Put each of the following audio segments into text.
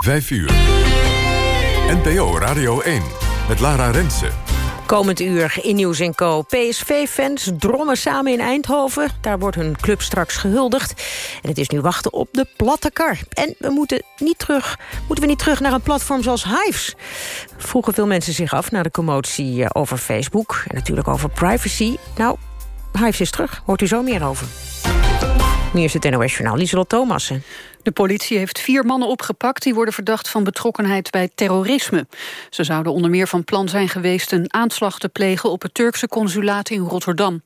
5 uur. NPO Radio 1 met Lara Rensen. Komend uur in Nieuws en Co. PSV-fans drommen samen in Eindhoven. Daar wordt hun club straks gehuldigd. En het is nu wachten op de platte kar. En we moeten, niet terug, moeten we niet terug naar een platform zoals Hives? Vroegen veel mensen zich af na de commotie eh, over Facebook. En natuurlijk over privacy. Nou, Hives is terug. Hoort u zo meer over. Nu is het NOS Journaal, Lieselot Thomassen. De politie heeft vier mannen opgepakt... die worden verdacht van betrokkenheid bij terrorisme. Ze zouden onder meer van plan zijn geweest... een aanslag te plegen op het Turkse consulaat in Rotterdam.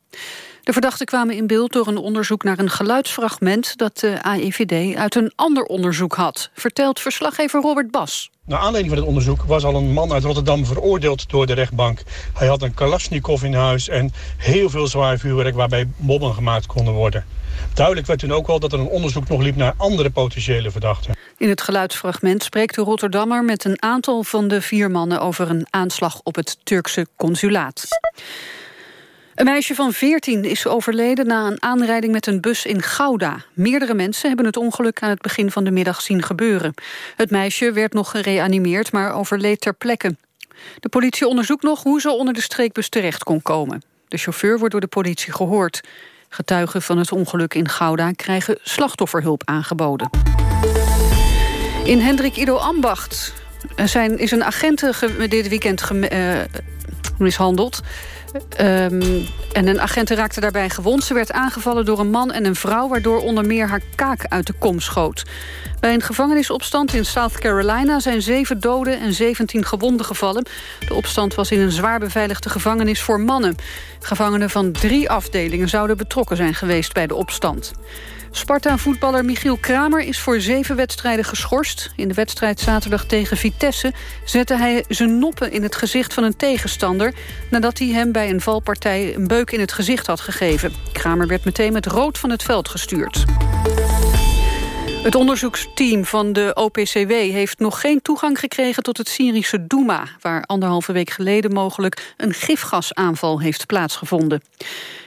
De verdachten kwamen in beeld door een onderzoek naar een geluidsfragment... dat de AIVD uit een ander onderzoek had, vertelt verslaggever Robert Bas. Naar aanleiding van het onderzoek was al een man uit Rotterdam veroordeeld door de rechtbank. Hij had een Kalashnikov in huis en heel veel zwaar vuurwerk waarbij bommen gemaakt konden worden. Duidelijk werd toen ook wel dat er een onderzoek nog liep naar andere potentiële verdachten. In het geluidsfragment spreekt de Rotterdammer met een aantal van de vier mannen over een aanslag op het Turkse consulaat. Een meisje van 14 is overleden na een aanrijding met een bus in Gouda. Meerdere mensen hebben het ongeluk aan het begin van de middag zien gebeuren. Het meisje werd nog gereanimeerd, maar overleed ter plekke. De politie onderzoekt nog hoe ze onder de streekbus terecht kon komen. De chauffeur wordt door de politie gehoord. Getuigen van het ongeluk in Gouda krijgen slachtofferhulp aangeboden. In Hendrik Ido Ambacht zijn, is een agent dit weekend uh, mishandeld. Um, en een agent raakte daarbij gewond. Ze werd aangevallen door een man en een vrouw... waardoor onder meer haar kaak uit de kom schoot. Bij een gevangenisopstand in South Carolina... zijn zeven doden en 17 gewonden gevallen. De opstand was in een zwaar beveiligde gevangenis voor mannen. Gevangenen van drie afdelingen zouden betrokken zijn geweest bij de opstand. Sparta-voetballer Michiel Kramer is voor zeven wedstrijden geschorst. In de wedstrijd zaterdag tegen Vitesse zette hij zijn noppen in het gezicht van een tegenstander... nadat hij hem bij een valpartij een beuk in het gezicht had gegeven. Kramer werd meteen met rood van het veld gestuurd. Het onderzoeksteam van de OPCW heeft nog geen toegang gekregen tot het Syrische Douma, waar anderhalve week geleden mogelijk een gifgasaanval heeft plaatsgevonden.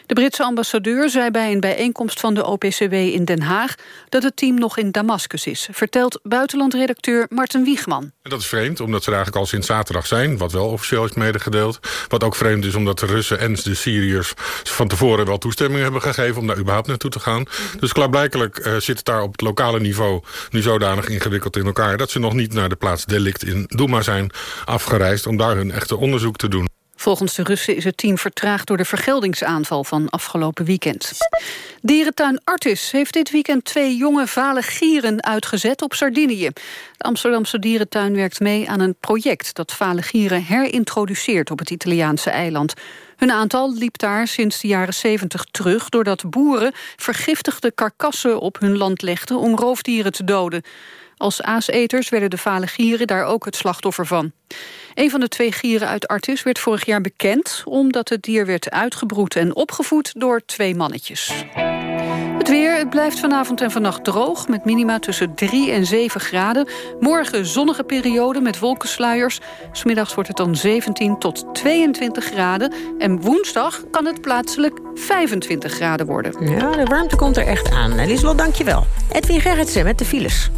De Britse ambassadeur zei bij een bijeenkomst van de OPCW in Den Haag... dat het team nog in Damascus is, vertelt buitenlandredacteur Martin Wiegman. En dat is vreemd, omdat ze er eigenlijk al sinds zaterdag zijn... wat wel officieel is medegedeeld. Wat ook vreemd is, omdat de Russen en de Syriërs... van tevoren wel toestemming hebben gegeven om daar überhaupt naartoe te gaan. Dus klaarblijkelijk uh, zit het daar op het lokale niveau... nu zodanig ingewikkeld in elkaar... dat ze nog niet naar de plaats delict in Douma zijn afgereisd... om daar hun echte onderzoek te doen. Volgens de Russen is het team vertraagd door de vergeldingsaanval van afgelopen weekend. Dierentuin Artis heeft dit weekend twee jonge vale gieren uitgezet op Sardinië. De Amsterdamse dierentuin werkt mee aan een project dat vale gieren herintroduceert op het Italiaanse eiland. Hun aantal liep daar sinds de jaren 70 terug... doordat boeren vergiftigde karkassen op hun land legden om roofdieren te doden. Als aaseters werden de vale gieren daar ook het slachtoffer van. Een van de twee gieren uit Artis werd vorig jaar bekend... omdat het dier werd uitgebroed en opgevoed door twee mannetjes. Het weer, het blijft vanavond en vannacht droog... met minima tussen 3 en 7 graden. Morgen zonnige periode met wolkensluiers. Smiddags wordt het dan 17 tot 22 graden. En woensdag kan het plaatselijk 25 graden worden. Ja, de warmte komt er echt aan. Liesel, dank je wel. Edwin Gerritsen met de files.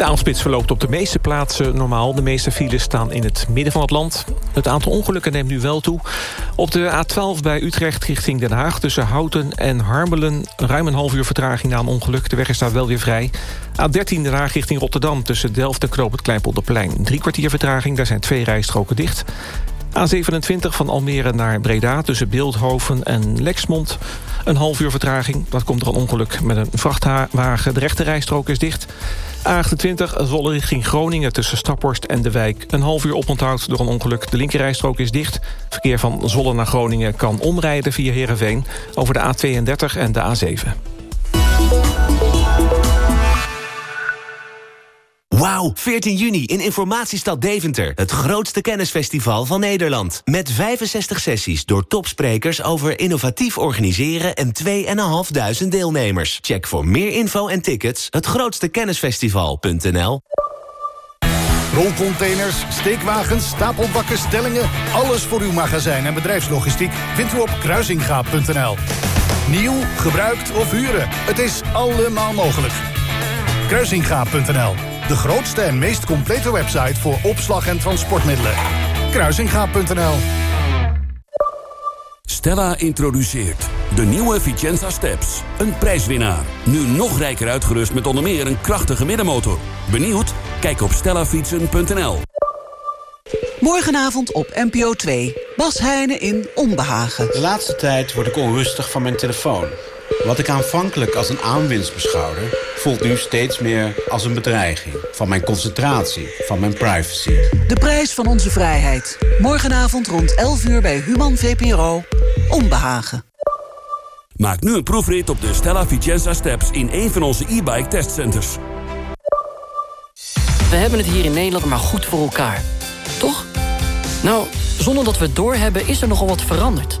De avondspits verloopt op de meeste plaatsen normaal. De meeste files staan in het midden van het land. Het aantal ongelukken neemt nu wel toe. Op de A12 bij Utrecht richting Den Haag... tussen Houten en Harmelen ruim een half uur vertraging na een ongeluk. De weg is daar wel weer vrij. A13 Den richting Rotterdam tussen Delft en Knoop het Kleinpolderplein. Drie kwartier vertraging, daar zijn twee rijstroken dicht. A27 van Almere naar Breda tussen Beeldhoven en Lexmond. Een half uur vertraging. Dat komt er een ongeluk met een vrachtwagen. De rechte rijstrook is dicht. A28 Zolle richting Groningen tussen Staphorst en De Wijk. Een half uur oponthoud door een ongeluk. De linkerrijstrook is dicht. Verkeer van Zolle naar Groningen kan omrijden via Heerenveen... over de A32 en de A7. Wauw, 14 juni in Informatiestad Deventer. Het grootste kennisfestival van Nederland. Met 65 sessies door topsprekers over innovatief organiseren... en 2.500 deelnemers. Check voor meer info en tickets hetgrootstekennisfestival.nl Rolcontainers, steekwagens, stapelbakken, stellingen... alles voor uw magazijn en bedrijfslogistiek vindt u op kruisingaap.nl. Nieuw, gebruikt of huren, het is allemaal mogelijk. Kruisingaap.nl De grootste en meest complete website voor opslag en transportmiddelen. Kruisingaap.nl Stella introduceert de nieuwe Vicenza Steps. Een prijswinnaar. Nu nog rijker uitgerust met onder meer een krachtige middenmotor. Benieuwd? Kijk op stellafietsen.nl Morgenavond op NPO 2. Bas Heijnen in Onbehagen. De laatste tijd word ik onrustig van mijn telefoon. Wat ik aanvankelijk als een aanwinst beschouwde... voelt nu steeds meer als een bedreiging. Van mijn concentratie, van mijn privacy. De prijs van onze vrijheid. Morgenavond rond 11 uur bij Human VPRO. Onbehagen. Maak nu een proefrit op de Stella Vicenza Steps... in een van onze e-bike testcenters. We hebben het hier in Nederland maar goed voor elkaar. Toch? Nou, zonder dat we het doorhebben is er nogal wat veranderd.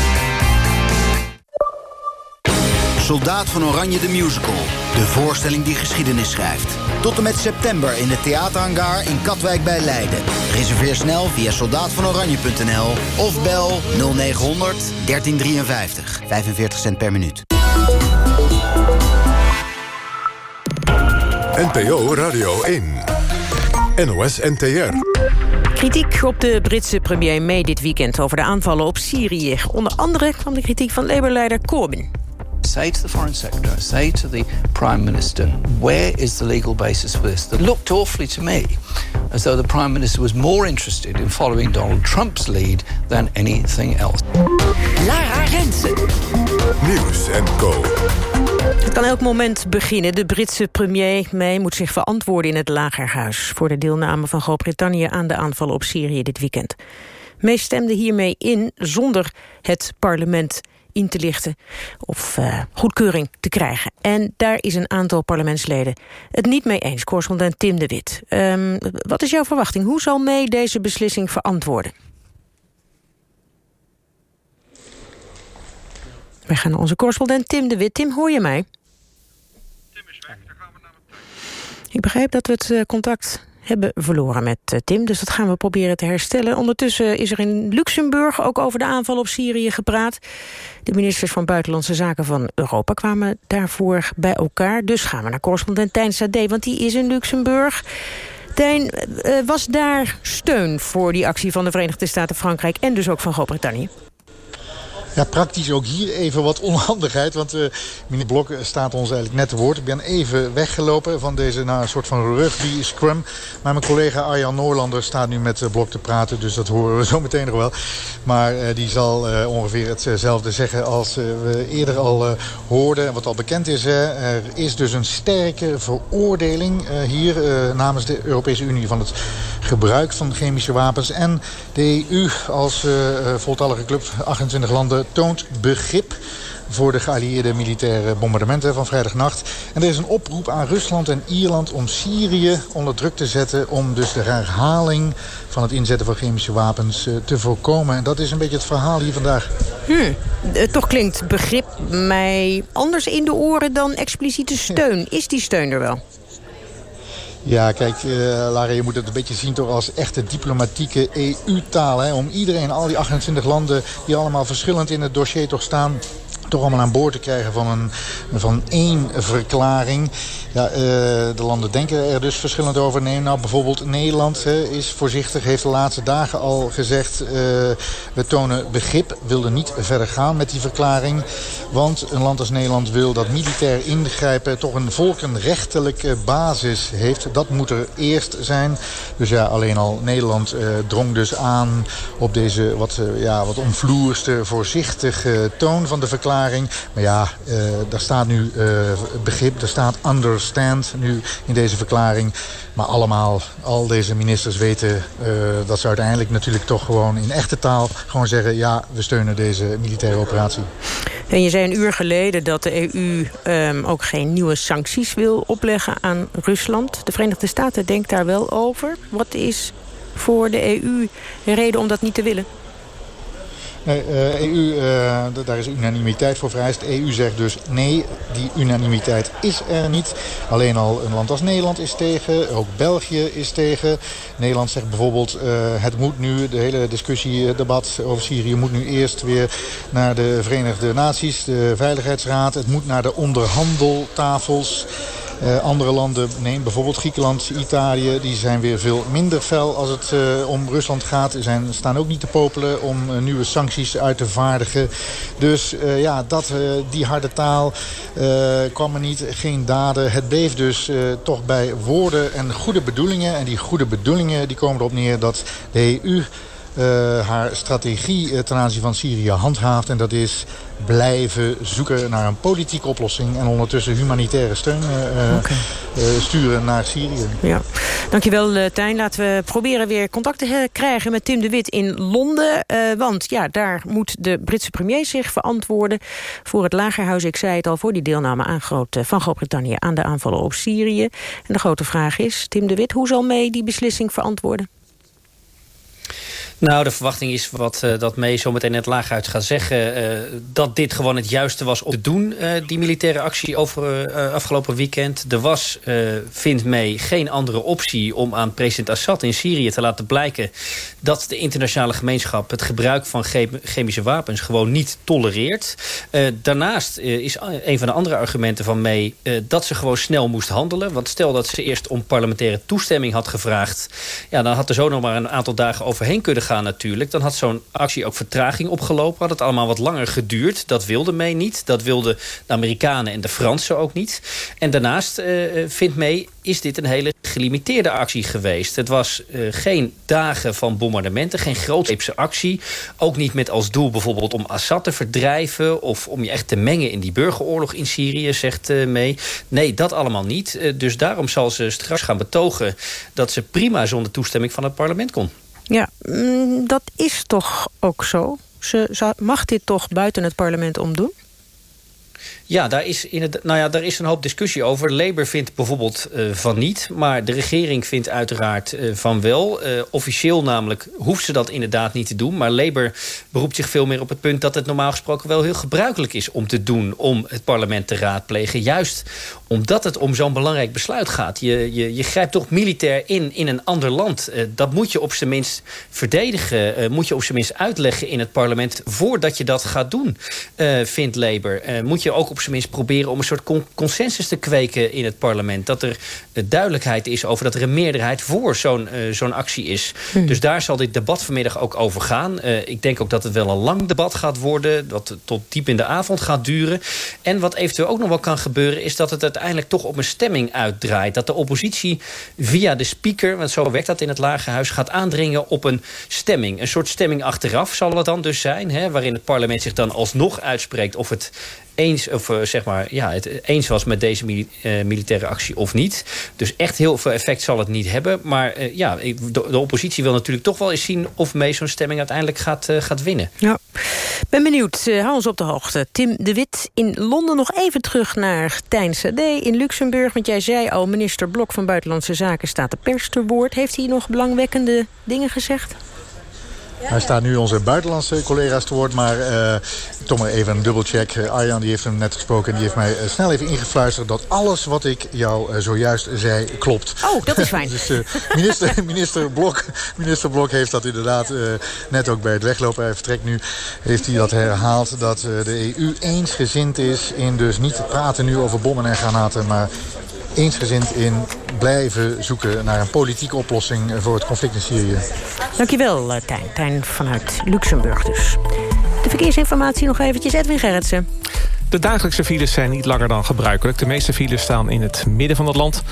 Soldaat van Oranje de Musical. De voorstelling die geschiedenis schrijft. Tot en met september in de theaterhangar in Katwijk bij Leiden. Reserveer snel via soldaatvanoranje.nl of bel 0900 1353. 45 cent per minuut. NPO Radio 1. NOS NTR. Kritiek op de Britse premier May dit weekend over de aanvallen op Syrië. Onder andere kwam de kritiek van Labour-leider Corbyn. Say to the foreign secretary, say to the prime minister, where is the legal basis for this? That looked awfully to me as though the prime minister was more interested in following Donald Trump's lead than anything else. Lara Rensen. Nieuws en Co. Het kan elk moment beginnen. De Britse premier May moet zich verantwoorden in het Lagerhuis... voor de deelname van Groot-Brittannië aan de aanvallen op Syrië dit weekend. May stemde hiermee in zonder het parlement in te lichten of uh, goedkeuring te krijgen. En daar is een aantal parlementsleden het niet mee eens. Correspondent Tim de Wit. Um, wat is jouw verwachting? Hoe zal May deze beslissing verantwoorden? We gaan naar onze correspondent Tim de Wit. Tim, hoor je mij? Tim is weg, dan gaan we naar het... Ik begrijp dat we het uh, contact hebben verloren met uh, Tim. Dus dat gaan we proberen te herstellen. Ondertussen is er in Luxemburg ook over de aanval op Syrië gepraat. De ministers van Buitenlandse Zaken van Europa kwamen daarvoor bij elkaar. Dus gaan we naar correspondent Tijn Sade, want die is in Luxemburg. Tijn, uh, was daar steun voor die actie van de Verenigde Staten, Frankrijk... en dus ook van Groot-Brittannië? Ja, praktisch ook hier even wat onhandigheid. Want uh, meneer Blok staat ons eigenlijk net te woord. Ik ben even weggelopen van deze nou, soort van rugby scrum. Maar mijn collega Arjan Noorlander staat nu met uh, Blok te praten. Dus dat horen we zo meteen nog wel. Maar die zal ongeveer hetzelfde zeggen als we eerder al hoorden. En wat al bekend is. er is dus een sterke veroordeling hier namens de Europese Unie van het gebruik van chemische wapens. En de EU als voltallige club 28 landen toont begrip voor de geallieerde militaire bombardementen van vrijdagnacht. En er is een oproep aan Rusland en Ierland om Syrië onder druk te zetten... om dus de herhaling van het inzetten van chemische wapens uh, te voorkomen. En dat is een beetje het verhaal hier vandaag. Hmm. toch klinkt begrip mij anders in de oren dan expliciete steun. Is die steun er wel? Ja, kijk, uh, Lara, je moet het een beetje zien toch als echte diplomatieke EU-taal. Om iedereen, al die 28 landen die allemaal verschillend in het dossier toch staan toch allemaal aan boord te krijgen van, een, van één verklaring. Ja, uh, de landen denken er dus verschillend over. Neem nou bijvoorbeeld Nederland is voorzichtig, heeft de laatste dagen al gezegd... Uh, we tonen begrip, wilden niet verder gaan met die verklaring. Want een land als Nederland wil dat militair ingrijpen toch een volkenrechtelijke basis heeft. Dat moet er eerst zijn. Dus ja, alleen al Nederland uh, drong dus aan op deze wat, ja, wat omvloerste, voorzichtige toon van de verklaring. Maar ja, daar staat nu uh, begrip, daar staat understand nu in deze verklaring. Maar allemaal, al deze ministers weten uh, dat ze uiteindelijk natuurlijk toch gewoon in echte taal gewoon zeggen... ja, we steunen deze militaire operatie. En je zei een uur geleden dat de EU um, ook geen nieuwe sancties wil opleggen aan Rusland. De Verenigde Staten denkt daar wel over. Wat is voor de EU reden om dat niet te willen? Nee, EU, uh, daar is unanimiteit voor vereist. EU zegt dus nee, die unanimiteit is er niet. Alleen al een land als Nederland is tegen, ook België is tegen. Nederland zegt bijvoorbeeld, uh, het moet nu, de hele discussie, debat over Syrië... moet nu eerst weer naar de Verenigde Naties, de Veiligheidsraad. Het moet naar de onderhandeltafels... Uh, andere landen, neem bijvoorbeeld Griekenland, Italië... die zijn weer veel minder fel als het uh, om Rusland gaat. Ze staan ook niet te popelen om uh, nieuwe sancties uit te vaardigen. Dus ja, dat, die harde taal kwam er niet, geen daden. Het bleef dus toch bij woorden en goede bedoelingen. En die goede bedoelingen die komen erop neer dat de EU... haar strategie ten aanzien van Syrië handhaaft. En dat is blijven zoeken naar een politieke oplossing... en ondertussen humanitaire steun okay. uh, sturen naar Syrië. Ja. Dankjewel, Tijn. Laten we proberen weer contact te krijgen met Tim de Wit in Londen. want ja, daar moet de Britse premier zich verantwoorden... voor het Lagerhuis, ik zei het al, voor die deelname aan groot, van Groot-Brittannië... aan de aanvallen op Syrië. En de grote vraag is, Tim de Wit, hoe zal mee die beslissing verantwoorden? Nou, de verwachting is wat uh, dat mee zometeen het laaghuis gaat zeggen... Uh, dat dit gewoon het juiste was om te doen, uh, die militaire actie over afgelopen weekend. Er was, vindt mee, geen andere optie om aan president Assad in Syrië te laten blijken... dat de internationale gemeenschap het gebruik van chemische wapens gewoon niet tolereert. daarnaast is een van de andere argumenten van mee dat ze gewoon snel moest handelen. Want stel dat ze eerst om parlementaire toestemming had gevraagd... Ja, dan had er zo nog maar een aantal dagen overheen kunnen gaan natuurlijk... dan had zo'n actie ook vertraging opgelopen. Had het allemaal wat langer geduurd. Dat wilde mee niet. Dat wilden de Amerikanen en de Fransen ook niet. En daarnaast uh, vindt mee is dit een hele gelimiteerde actie geweest. Het was uh, geen dagen van bombardementen, geen grootscheepse actie. Ook niet met als doel bijvoorbeeld om Assad te verdrijven... of om je echt te mengen in die burgeroorlog in Syrië, zegt uh. Nee, dat allemaal niet. Dus daarom zal ze straks gaan betogen... dat ze prima zonder toestemming van het parlement kon. Ja, mm, dat is toch ook zo? Ze, mag dit toch buiten het parlement omdoen? Ja, daar is, in het, nou ja, daar is een hoop discussie over. Labour vindt bijvoorbeeld uh, van niet. Maar de regering vindt uiteraard uh, van wel. Uh, officieel namelijk hoeft ze dat inderdaad niet te doen. Maar Labour beroept zich veel meer op het punt... dat het normaal gesproken wel heel gebruikelijk is om te doen... om het parlement te raadplegen. Juist omdat het om zo'n belangrijk besluit gaat. Je, je, je grijpt toch militair in in een ander land. dat moet je op zijn minst verdedigen. moet je op zijn minst uitleggen in het parlement... voordat je dat gaat doen, vindt Labour. moet je ook op zijn minst proberen om een soort consensus te kweken in het parlement. Dat er eh, duidelijkheid is over dat er een meerderheid voor zo'n zo'n actie is. Hmm. Dus daar zal dit debat vanmiddag ook over gaan. Ik denk ook dat het wel een lang debat gaat worden. Dat tot diep in de avond gaat duren. En wat eventueel ook nog wel kan gebeuren... is dat het uiteindelijk toch op een stemming uitdraait. Dat de oppositie via de speaker... want zo werkt dat in het Lagerhuis... gaat aandringen op een stemming. Een soort stemming achteraf zal het dan dus zijn. Hè, waarin het parlement zich dan alsnog uitspreekt... of het eens, of, uh, zeg maar, ja, het eens was met deze uh, militaire actie of niet. Dus echt heel veel effect zal het niet hebben. Maar uh, ja, de, de, oppositie wil natuurlijk toch wel eens zien... of mee zo'n stemming uiteindelijk gaat, gaat winnen. Ja, ben benieuwd. hou ons op de hoogte. Tim de Wit in Londen nog even terug naar Tijn Sade in Luxemburg. Want jij zei al, minister Blok van Buitenlandse Zaken staat de pers te woord. Heeft hij nog belangwekkende dingen gezegd? Hij staat nu onze buitenlandse collega's te woord, maar uh, toch maar even een dubbelcheck. Uh, Arjan die heeft hem net gesproken en die heeft mij uh, snel even ingefluisterd... dat alles wat ik jou zojuist zei klopt. Oh, dat is fijn. dus minister, minister, Blok, minister Blok heeft dat inderdaad net ook bij het weglopen. Hij vertrekt nu, heeft hij dat herhaald... dat de EU eensgezind is in dus niet praten nu over bommen en granaten... maar eensgezind in blijven zoeken naar een politieke oplossing voor het conflict in Syrië. Dankjewel, eh, Tijn. Tijn vanuit Luxemburg dus. De verkeersinformatie nog eventjes, Edwin Gerritsen. De dagelijkse files zijn niet langer dan gebruikelijk. De meeste files staan in het midden van het land.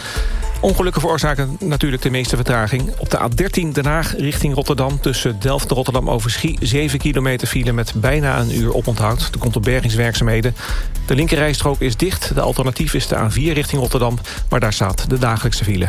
Ongelukken veroorzaken natuurlijk de meeste vertraging. Op de A13 Den Haag richting Rotterdam tussen Delft en Rotterdam Overschie... 7 kilometer file met bijna een uur oponthoud. Er komt op bergingswerkzaamheden. De linkerrijstrook is dicht. De alternatief is de A4 richting Rotterdam. Maar daar staat de dagelijkse file.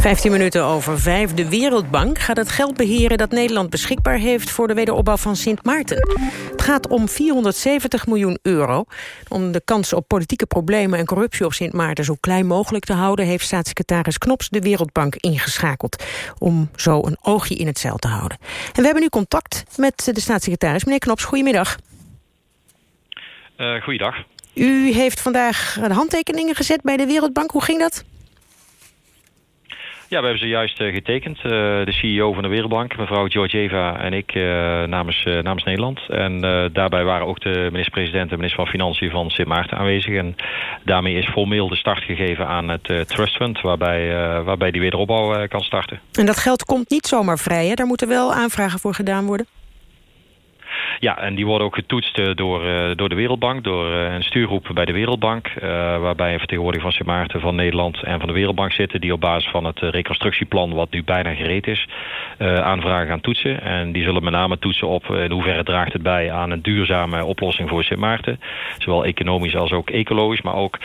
15 minuten over vijf. De Wereldbank gaat het geld beheren dat Nederland beschikbaar heeft... voor de wederopbouw van Sint Maarten. Het gaat om 470 miljoen euro. Om de kans op politieke problemen en corruptie op Sint Maarten... zo klein mogelijk te houden... heeft staatssecretaris Knops de Wereldbank ingeschakeld... om zo een oogje in het zeil te houden. En we hebben nu contact met de staatssecretaris. Meneer Knops, goedemiddag. Uh, goeiedag. U heeft vandaag de handtekeningen gezet bij de Wereldbank. Hoe ging dat? Ja, we hebben ze juist uh, getekend. Uh, de CEO van de Wereldbank, mevrouw Georgieva en ik uh, namens, namens Nederland. En daarbij waren ook de minister-president en minister van Financiën van Sint Maarten aanwezig. En daarmee is formeel de start gegeven aan het Trust Fund... waarbij, waarbij die wederopbouw kan starten. En dat geld komt niet zomaar vrij, hè? Daar moeten wel aanvragen voor gedaan worden? Ja, en die worden ook getoetst eh, door, eh, door de Wereldbank, door eh, een stuurgroep bij de Wereldbank, waarbij een vertegenwoordiger van Sint Maarten, van Nederland en van de Wereldbank zitten, die op basis van het reconstructieplan, wat nu bijna gereed is, aanvragen gaan toetsen. En die zullen met name toetsen op in hoeverre draagt het bij aan een duurzame oplossing voor Sint Maarten, zowel economisch als ook ecologisch, maar ook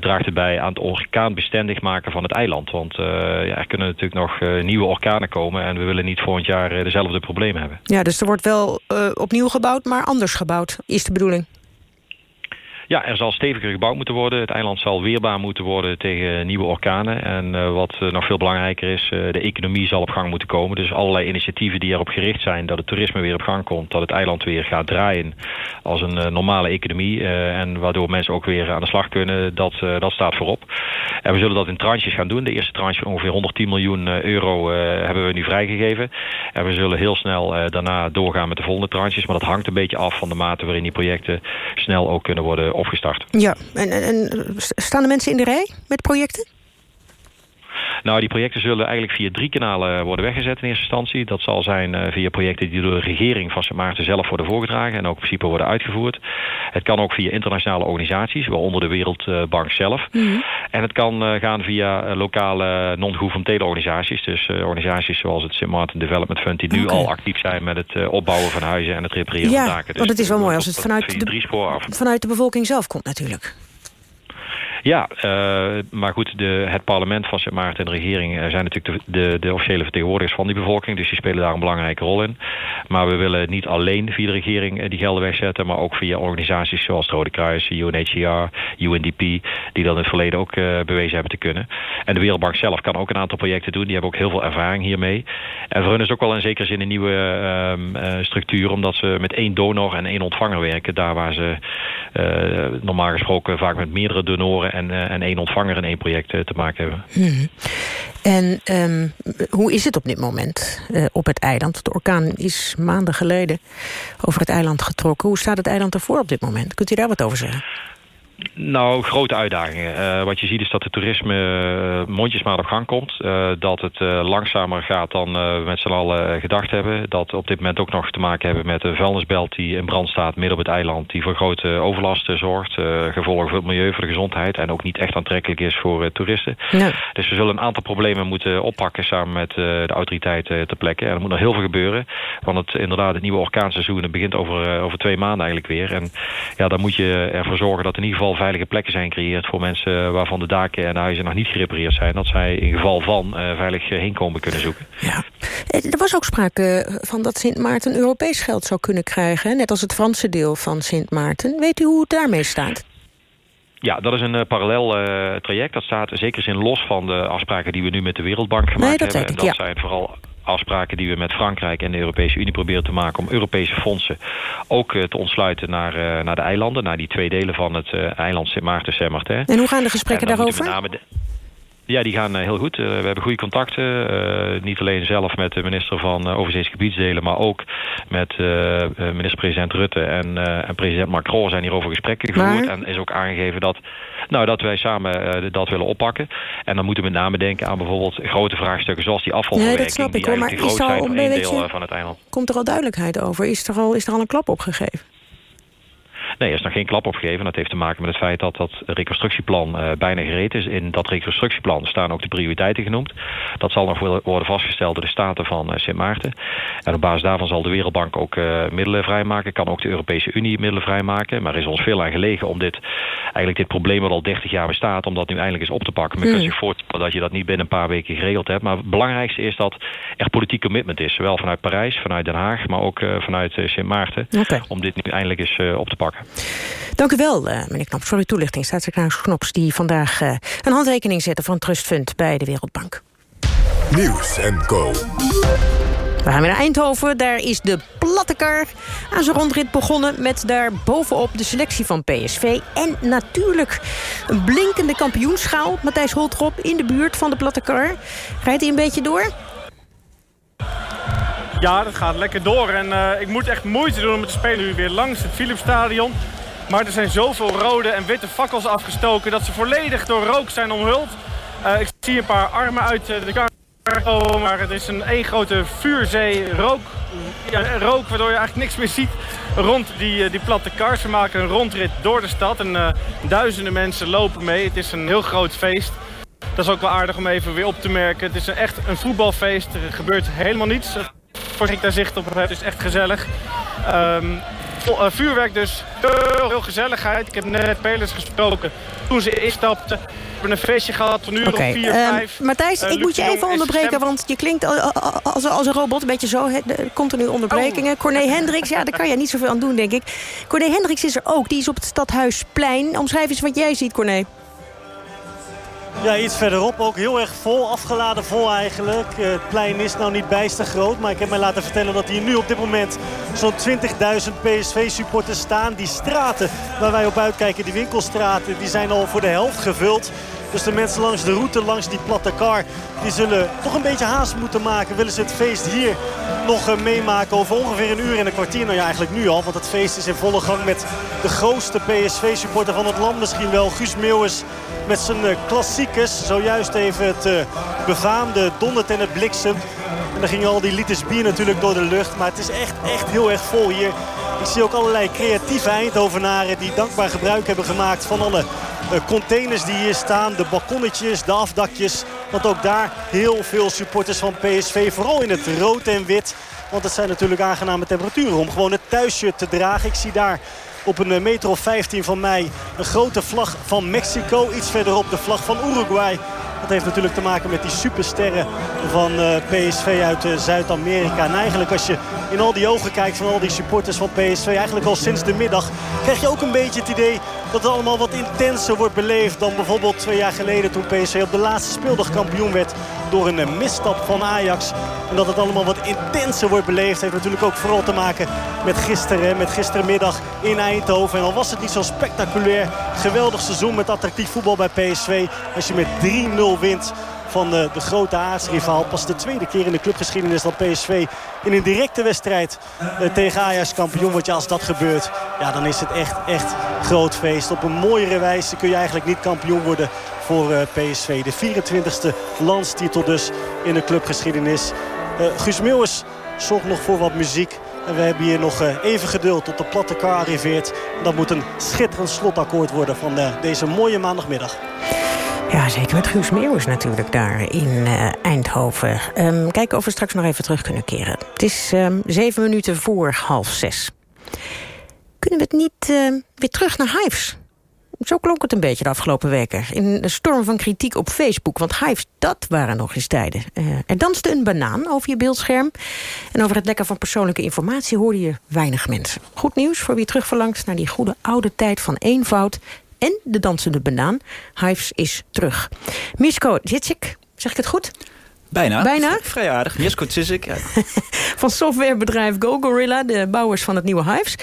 draagt het bij aan het orkaanbestendig maken van het eiland. Want ja, er kunnen natuurlijk nog nieuwe orkanen komen en we willen niet volgend jaar dezelfde problemen hebben. Ja, dus er wordt wel opnieuw gebouwd, maar anders gebouwd, is de bedoeling. Ja, er zal steviger gebouwd moeten worden. Het eiland zal weerbaar moeten worden tegen nieuwe orkanen. En uh, wat uh, nog veel belangrijker is, uh, de economie zal op gang moeten komen. Dus allerlei initiatieven die erop gericht zijn dat het toerisme weer op gang komt. Dat het eiland weer gaat draaien als een normale economie. en waardoor mensen ook weer aan de slag kunnen, dat, dat staat voorop. En we zullen dat in tranches gaan doen. De eerste tranche ongeveer 110 miljoen euro hebben we nu vrijgegeven. En we zullen heel snel daarna doorgaan met de volgende tranches. Maar dat hangt een beetje af van de mate waarin die projecten snel ook kunnen worden opgestart. Ja, en, en, staan de mensen in de rij met projecten? Nou, die projecten zullen eigenlijk via drie kanalen worden weggezet in eerste instantie. Dat zal zijn uh, via projecten die door de regering van Sint Maarten zelf worden voorgedragen en ook in principe worden uitgevoerd. Het kan ook via internationale organisaties, waaronder de Wereldbank zelf. Mm -hmm. En het kan uh, gaan via uh, lokale non-governementele organisaties. Dus organisaties zoals het Sint Maarten Development Fund, die nu okay. al actief zijn met het opbouwen van huizen en het repareren ja, van daken. Dus want het is wel mooi als het vanuit de, vanuit de bevolking zelf komt natuurlijk. Ja, uh, maar goed, de, het parlement van Sint Maarten en de regering uh, zijn natuurlijk de, de, de, officiële vertegenwoordigers van die bevolking. Dus die spelen daar een belangrijke rol in. Maar we willen niet alleen via de regering uh, die gelden wegzetten, maar ook via organisaties zoals het Rode Kruis, UNHCR, UNDP, die dat in het verleden ook bewezen hebben te kunnen. En de Wereldbank zelf kan ook een aantal projecten doen. Die hebben ook heel veel ervaring hiermee. En voor hun is het ook wel in zekere zin een nieuwe ehm, structuur, omdat ze met één donor en één ontvanger werken. Daar waar ze normaal gesproken vaak met meerdere donoren en, uh, en één ontvanger in één project uh, te maken hebben. Hmm. En um, hoe is het op dit moment uh, op het eiland? De orkaan is maanden geleden over het eiland getrokken. Hoe staat het eiland ervoor op dit moment? Kunt u daar wat over zeggen? Nou, grote uitdagingen. Uh, wat je ziet is dat het toerisme uh, mondjesmaat op gang komt. Uh, dat het langzamer gaat dan we met z'n allen gedacht hebben. Dat we op dit moment ook nog te maken hebben met een vuilnisbelt die in brand staat midden op het eiland. Die voor grote overlast zorgt. gevolgen voor het milieu, voor de gezondheid. En ook niet echt aantrekkelijk is voor toeristen. Nee. Dus we zullen een aantal problemen moeten oppakken samen met de autoriteiten ter plekke. En er moet nog heel veel gebeuren. Want het, inderdaad, het nieuwe orkaanseizoen begint over, over twee maanden eigenlijk weer. En ja, dan moet je ervoor zorgen dat in ieder geval veilige plekken zijn gecreëerd voor mensen waarvan de daken en de huizen nog niet gerepareerd zijn. Dat zij in geval van uh, veilig heenkomen kunnen zoeken. Ja. Er was ook sprake van dat Sint Maarten Europees geld zou kunnen krijgen. Net als het Franse deel van Sint Maarten. Weet u hoe het daarmee staat? Ja, dat is een uh, parallel uh, traject. Dat staat zeker zin los van de afspraken die we nu met de Wereldbank gemaakt nee, dat hebben. Ik, en dat ja. zijn vooral afspraken die we met Frankrijk en de Europese Unie proberen te maken... om Europese fondsen ook uh, te ontsluiten naar, uh, naar de eilanden... naar die twee delen van het uh, eiland Sint Maarten en Saint-Martin. En hoe gaan de gesprekken daarover? Ja, die gaan heel goed. we hebben goede contacten. niet alleen zelf met de minister van Overzees Gebiedsdelen... maar ook met minister-president Rutte en, en, president Macron... zijn hierover gesprekken gevoerd. Maar... En is ook aangegeven dat, nou, dat wij samen dat willen oppakken. En dan moeten we met name denken aan bijvoorbeeld grote vraagstukken... zoals die afvalverwerking, nee, dat snap ik, hoor, maar is al zijn een beetje, van het eiland. Komt er al duidelijkheid over? Is er al, is er al een klap opgegeven? Nee, er is nog geen klap opgegeven. Dat heeft te maken met het feit dat dat reconstructieplan uh, bijna gereed is. In dat reconstructieplan staan ook de prioriteiten genoemd. Dat zal nog worden vastgesteld door de Staten van uh, Sint Maarten. En op basis daarvan zal de Wereldbank ook uh, middelen vrijmaken. Kan ook de Europese Unie middelen vrijmaken. Maar er is ons veel aan gelegen om dit, eigenlijk dit probleem wat al 30 jaar bestaat... om dat nu eindelijk eens op te pakken. Men mm. kunt zich voorstellen dat je dat niet binnen een paar weken geregeld hebt. Maar het belangrijkste is dat er politiek commitment is. Zowel vanuit Parijs, vanuit Den Haag, maar ook vanuit Sint Maarten. Okay. Om dit nu eindelijk eens op te pakken. Dank u wel, uh, meneer Knops, voor uw toelichting. Staatssecretaris Knops die vandaag uh, een handtekening zette... van Trustfund bij de Wereldbank. Nieuws en Co. We gaan weer naar Eindhoven. Daar is de plattekar aan zijn rondrit begonnen... met daar bovenop de selectie van PSV. En natuurlijk een blinkende kampioenschaal. Matthijs Holtrop in de buurt van de plattekar. Rijdt hij een beetje door? Ja, dat gaat lekker door. En uh, ik moet echt moeite doen om het te spelen nu weer langs het Philipsstadion. Maar er zijn zoveel rode en witte fakkels afgestoken... dat ze volledig door rook zijn omhuld. Uh, ik zie een paar armen uit de kamer komen, maar het is een één grote vuurzee rook, ja, rook... waardoor je eigenlijk niks meer ziet rond die, die platte kar. Ze maken een rondrit door de stad en duizenden mensen lopen mee. Het is een heel groot feest. Dat is ook wel aardig om even weer op te merken. Het is een, echt een voetbalfeest. Er gebeurt helemaal niets voor ik daar zicht op heb. Het is echt gezellig. Um, vuurwerk dus. Heel, heel gezelligheid. Ik heb net spelers gesproken toen ze instapten. We hebben een feestje gehad van uur okay. of vier, uh, vijf. Matthijs, uh, ik moet je even onderbreken, want je klinkt als, als een robot. Een beetje zo, continu onderbrekingen. Oh. Corné Hendricks, ja, daar kan je niet zoveel aan doen, denk ik. Corné Hendricks is er ook, die is op het Stadhuisplein. Omschrijf eens wat jij ziet, Corné. Ja, iets verderop ook heel erg vol, afgeladen vol eigenlijk. Eh, het plein is nou niet bijster groot, maar ik heb mij laten vertellen dat hier nu op dit moment zo'n 20.000 PSV-supporters staan. Die straten waar wij op uitkijken, die winkelstraten, die zijn al voor de helft gevuld. Dus de mensen langs de route, langs die platte kar, die zullen toch een beetje haast moeten maken. Willen ze het feest hier nog uh, meemaken over ongeveer een uur en een kwartier. Nou ja, eigenlijk nu al, want het feest is in volle gang met de grootste PSV-supporter van het land misschien wel. Guus Meeuwis met zijn uh, klassiekers. Zojuist even het uh, befaamde dondert en het bliksemt. En dan gingen al die liters bier natuurlijk door de lucht. Maar het is echt, echt heel erg vol hier. Ik zie ook allerlei creatieve Eindhovenaren die dankbaar gebruik hebben gemaakt van alle containers die hier staan. De balkonnetjes, de afdakjes. Want ook daar heel veel supporters van PSV. Vooral in het rood en wit. Want het zijn natuurlijk aangename temperaturen om gewoon het thuisshirt te dragen. Ik zie daar op een meter of 15 van mij een grote vlag van Mexico. Iets verderop de vlag van Uruguay. Dat heeft natuurlijk te maken met die supersterren van uh, PSV uit uh, Zuid-Amerika. En eigenlijk als je in al die ogen kijkt van al die supporters van PSV... eigenlijk al sinds de middag krijg je ook een beetje het idee... dat het allemaal wat intenser wordt beleefd dan bijvoorbeeld twee jaar geleden... toen PSV op de laatste speeldag kampioen werd door een uh, misstap van Ajax. En dat het allemaal wat intenser wordt beleefd... heeft natuurlijk ook vooral te maken met gisteren, met gisterenmiddag in Eindhoven. En al was het niet zo spectaculair, geweldig seizoen met attractief voetbal bij PSV. Als je met 3-0 wint van de, de grote aardsrivaal. Pas de tweede keer in de clubgeschiedenis dat PSV in een directe wedstrijd eh, tegen Ajax kampioen wordt. Ja, als dat gebeurt, ja, dan is het echt, echt groot feest. Op een mooiere wijze kun je eigenlijk niet kampioen worden voor uh, PSV. De 24e landstitel dus in de clubgeschiedenis. Uh, Guus Meeuwis zorgt nog voor wat muziek. En we hebben hier nog even geduld tot de platte kar arriveert. Dat moet een schitterend slotakkoord worden van deze mooie maandagmiddag. Ja, zeker met Guus Meeuwis natuurlijk daar in uh, Eindhoven. Um, kijken of we straks nog even terug kunnen keren. Het is um, zeven minuten voor half zes. Kunnen we het niet uh, weer terug naar Hives? Zo klonk het een beetje de afgelopen weken. In de storm van kritiek op Facebook. Want Hives, dat waren nog eens tijden. Uh, er danste een banaan over je beeldscherm. En over het lekken van persoonlijke informatie hoorde je weinig mensen. Goed nieuws voor wie terugverlangt naar die goede oude tijd van eenvoud en de dansende banaan. Hives is terug. Misko Zitsik, zeg ik het goed? Bijna. Bijna? Vrij aardig. Misko Zitsik, ja. van softwarebedrijf GoGorilla, de bouwers van het nieuwe Hives.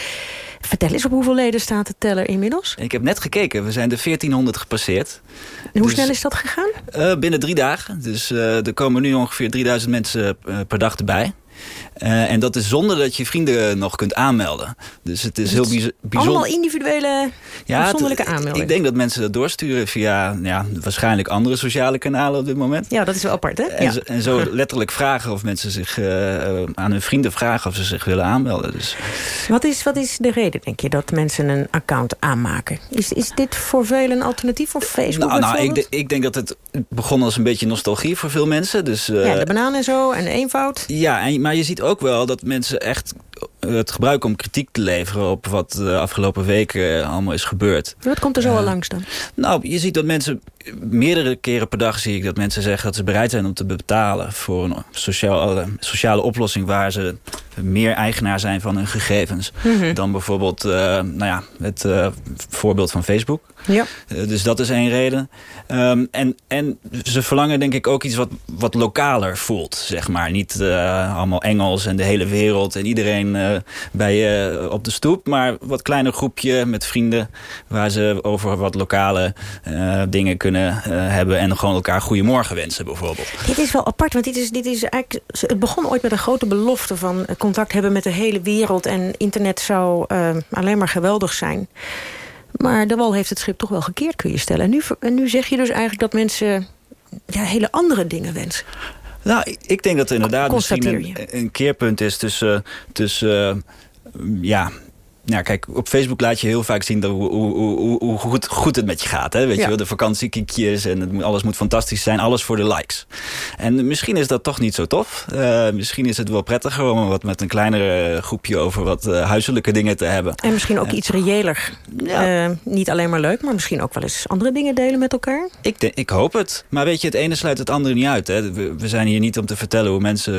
Vertel eens, op hoeveel leden staat de teller inmiddels? Ik heb net gekeken. We zijn de 1400 gepasseerd. En hoe dus, snel is dat gegaan? Uh, binnen drie dagen. Dus uh, er komen nu ongeveer 3000 mensen uh, per dag erbij. En dat is zonder dat je vrienden nog kunt aanmelden. Dus het is heel bijzonder. Allemaal individuele, ja, afzonderlijke aanmeldingen. Ik denk dat mensen dat doorsturen via ja, waarschijnlijk andere sociale kanalen op dit moment. Ja, dat is wel apart, hè? En, ja. zo, en zo letterlijk vragen of mensen zich aan hun vrienden vragen of ze zich willen aanmelden. Dus. Wat, is, wat is de reden, denk je, dat mensen een account aanmaken? Is, is dit voor velen een alternatief voor Facebook Nou, nou ik, ik, denk dat het begon als een beetje nostalgie voor veel mensen. Dus, uh, ja, de banaan en zo en de eenvoud. Ja, en, maar je ziet ook wel dat mensen echt het gebruiken om kritiek te leveren... op wat de afgelopen weken allemaal is gebeurd. Wat komt er zo uh, al langs dan? Nou, je ziet dat mensen... meerdere keren per dag zie ik dat mensen zeggen... dat ze bereid zijn om te betalen voor een sociale, sociale oplossing... waar ze meer eigenaar zijn van hun gegevens... Mm -hmm. dan bijvoorbeeld uh, nou ja, het uh, voorbeeld van Facebook. Ja. Dus dat is één reden. Um, en, en ze verlangen denk ik ook iets wat, wat lokaler voelt, zeg maar. Niet allemaal Engels en de hele wereld en iedereen uh, bij je op de stoep. Maar wat kleiner groepje met vrienden waar ze over wat lokale dingen kunnen hebben. En gewoon elkaar goedemorgen wensen bijvoorbeeld. Dit is wel apart, want dit is, dit is eigenlijk, het begon ooit met een grote belofte van contact hebben met de hele wereld. En internet zou alleen maar geweldig zijn. Maar de wal heeft het schip toch wel gekeerd, kun je stellen. En nu, nu zeg je dus eigenlijk dat mensen ja, hele andere dingen wensen. Nou, ik denk dat er inderdaad misschien een, een, keerpunt is tussen... tussen ja, nou, kijk, op Facebook laat je heel vaak zien dat, hoe, hoe, hoe, hoe goed, goed het met je gaat. Hè? Weet ja. je wel, de vakantiekiekjes en het, alles moet fantastisch zijn. Alles voor de likes. En misschien is dat toch niet zo tof. Uh, misschien is het wel prettiger om wat met een kleiner groepje over wat uh, huiselijke dingen te hebben. En misschien ook uh, iets reëler. Ja. niet alleen maar leuk, maar misschien ook wel eens andere dingen delen met elkaar. Ik, ik hoop het. Maar weet je, het ene sluit het andere niet uit. Hè? We, we zijn hier niet om te vertellen hoe mensen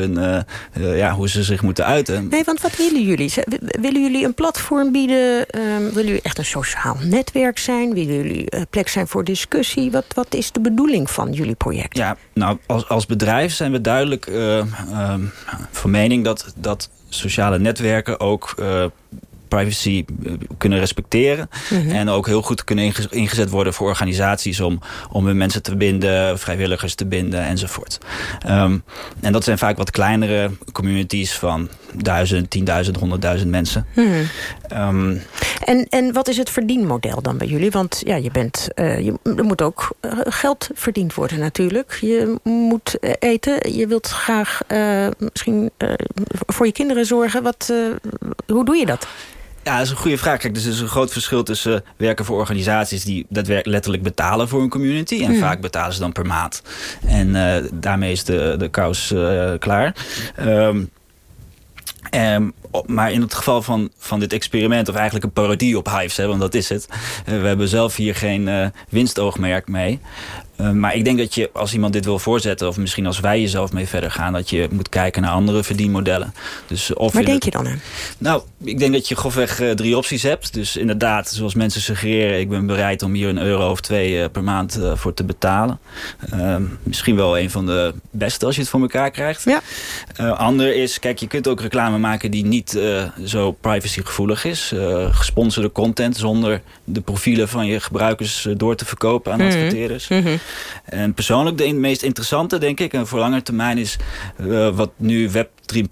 ja, hoe ze zich moeten uiten. Nee, want wat willen jullie? Willen jullie een platform bieden? Um, willen jullie echt een sociaal netwerk zijn? Willen jullie uh, plek zijn voor discussie? Wat, wat is de bedoeling van jullie project? Ja, nou, als, als bedrijf zijn we duidelijk uh, van mening dat, dat sociale netwerken ook... Privacy kunnen respecteren. Mm -hmm. En ook heel goed kunnen ingezet worden voor organisaties... om, om hun mensen te binden, vrijwilligers te binden enzovoort. Um, en dat zijn vaak wat kleinere communities van duizend, tienduizend, honderdduizend mensen. Mm -hmm. um, en, en wat is het verdienmodel dan bij jullie? Want ja, je bent, uh, je, er moet ook uh, geld verdiend worden natuurlijk. Je moet eten, je wilt graag misschien voor je kinderen zorgen. Wat, hoe doe je dat? Ja, dat is een goede vraag. Kijk, dus er is een groot verschil tussen werken voor organisaties... die daadwerkelijk letterlijk betalen voor een community. En mm. vaak betalen ze dan per maand. En uh, daarmee is de, de kous uh, klaar. Um, um, maar in het geval van, van dit experiment, of eigenlijk een parodie op Hives, hè, want dat is het. we hebben zelf hier geen winstoogmerk mee. Uh, maar ik denk dat je, als iemand dit wil voorzetten... of misschien als wij jezelf mee verder gaan... dat je moet kijken naar andere verdienmodellen. Dus of Waar denk je dan aan? Nou, ik denk dat je grofweg uh, drie opties hebt. Dus inderdaad, zoals mensen suggereren... ik ben bereid om hier een euro of twee uh, per maand voor te betalen. Ehm, misschien wel een van de beste als je het voor elkaar krijgt. Ja. ander is, kijk, je kunt ook reclame maken... die niet zo privacygevoelig is. gesponsorde content zonder de profielen van je gebruikers door te verkopen aan Mhm. adverteerders. Mm -hmm. En persoonlijk de meest interessante, denk ik, en voor lange termijn is uh, wat nu Web 3.0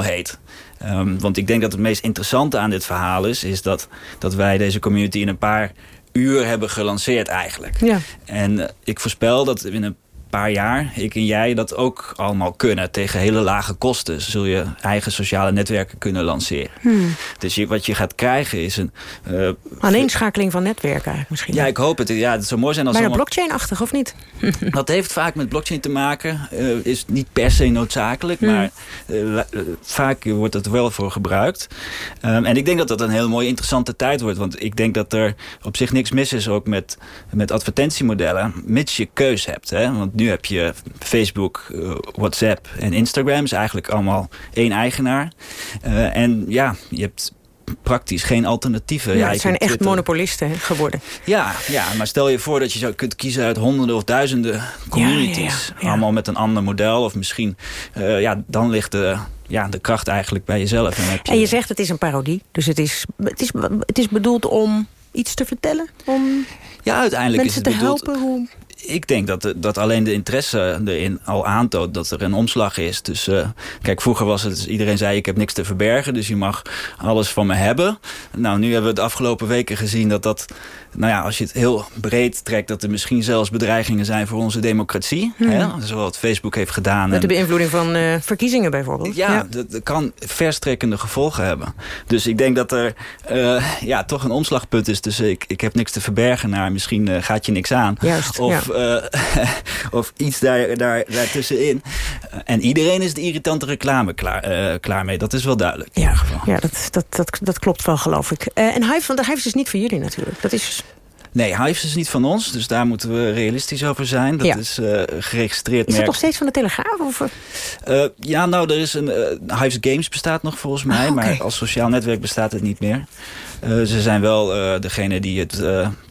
heet. Um, want ik denk dat het meest interessante aan dit verhaal is, is dat, dat wij deze community in een paar uur hebben gelanceerd eigenlijk. Ja. En uh, ik voorspel dat in een paar jaar, ik en jij, dat ook allemaal kunnen. Tegen hele lage kosten zul je eigen sociale netwerken kunnen lanceren. Hmm. Dus je, wat je gaat krijgen is een... Uh, Aaneenschakeling van netwerken eigenlijk misschien. Ja, ik hoop het. Ja, het zou mooi zijn als... Maar allemaal... blockchain-achtig, of niet? dat heeft vaak met blockchain te maken. Uh, is niet per se noodzakelijk, hmm. maar uh, vaak wordt het wel voor gebruikt. Um, en ik denk dat dat een heel mooie interessante tijd wordt. Want ik denk dat er op zich niks mis is ook met, met advertentiemodellen. Mits je keus hebt. Hè? Want nu heb je Facebook, uh, WhatsApp en Instagram. is eigenlijk allemaal één eigenaar. Uh, en ja, je hebt praktisch geen alternatieven. Ja, het zijn echt Twitter. monopolisten geworden. Ja, ja, maar stel je voor dat je zou kunt kiezen uit honderden of duizenden communities. Ja, ja, ja, allemaal met een ander model. Of misschien, uh, ja, dan ligt de ja, de kracht eigenlijk bij jezelf. En, heb je... en je zegt het is een parodie. Dus het is, het is, het is bedoeld om iets te vertellen? Om ja, uiteindelijk mensen is het te bedoeld, helpen? Hoe... ik denk dat, dat alleen de interesse erin al aantoont dat er een omslag is. Dus uh, kijk, vroeger was het, iedereen zei ik heb niks te verbergen, dus je mag alles van me hebben. Nou, nu hebben we de afgelopen weken gezien dat dat, nou ja, als je het heel breed trekt, dat er misschien zelfs bedreigingen zijn voor onze democratie. Hmm. Hè? Zoals wat Facebook heeft gedaan. Met de beïnvloeding van uh, verkiezingen bijvoorbeeld. Ja, ja. Dat, dat, kan verstrekkende gevolgen hebben. Dus ik denk dat er uh, ja, toch een omslagpunt is tussen ik, ik heb niks te verbergen naar misschien gaat je niks aan. Juist, of, ja. of iets daar, daar, daartussenin. En iedereen is de irritante reclame klaar, klaar mee. Dat is wel duidelijk. Ja, ja dat, dat, dat, dat klopt wel geloof ik. en Hive, want Hive is niet voor jullie natuurlijk. Dat is Nee, Hives is niet van ons, dus daar moeten we realistisch over zijn. Dat ja. is uh, geregistreerd Is dat nog steeds van de Telegraaf? Of? Uh, ja, nou, er is een... Uh, Hives Games bestaat nog volgens mij, ah, okay. maar als sociaal netwerk bestaat het niet meer. Ze zijn wel degene die het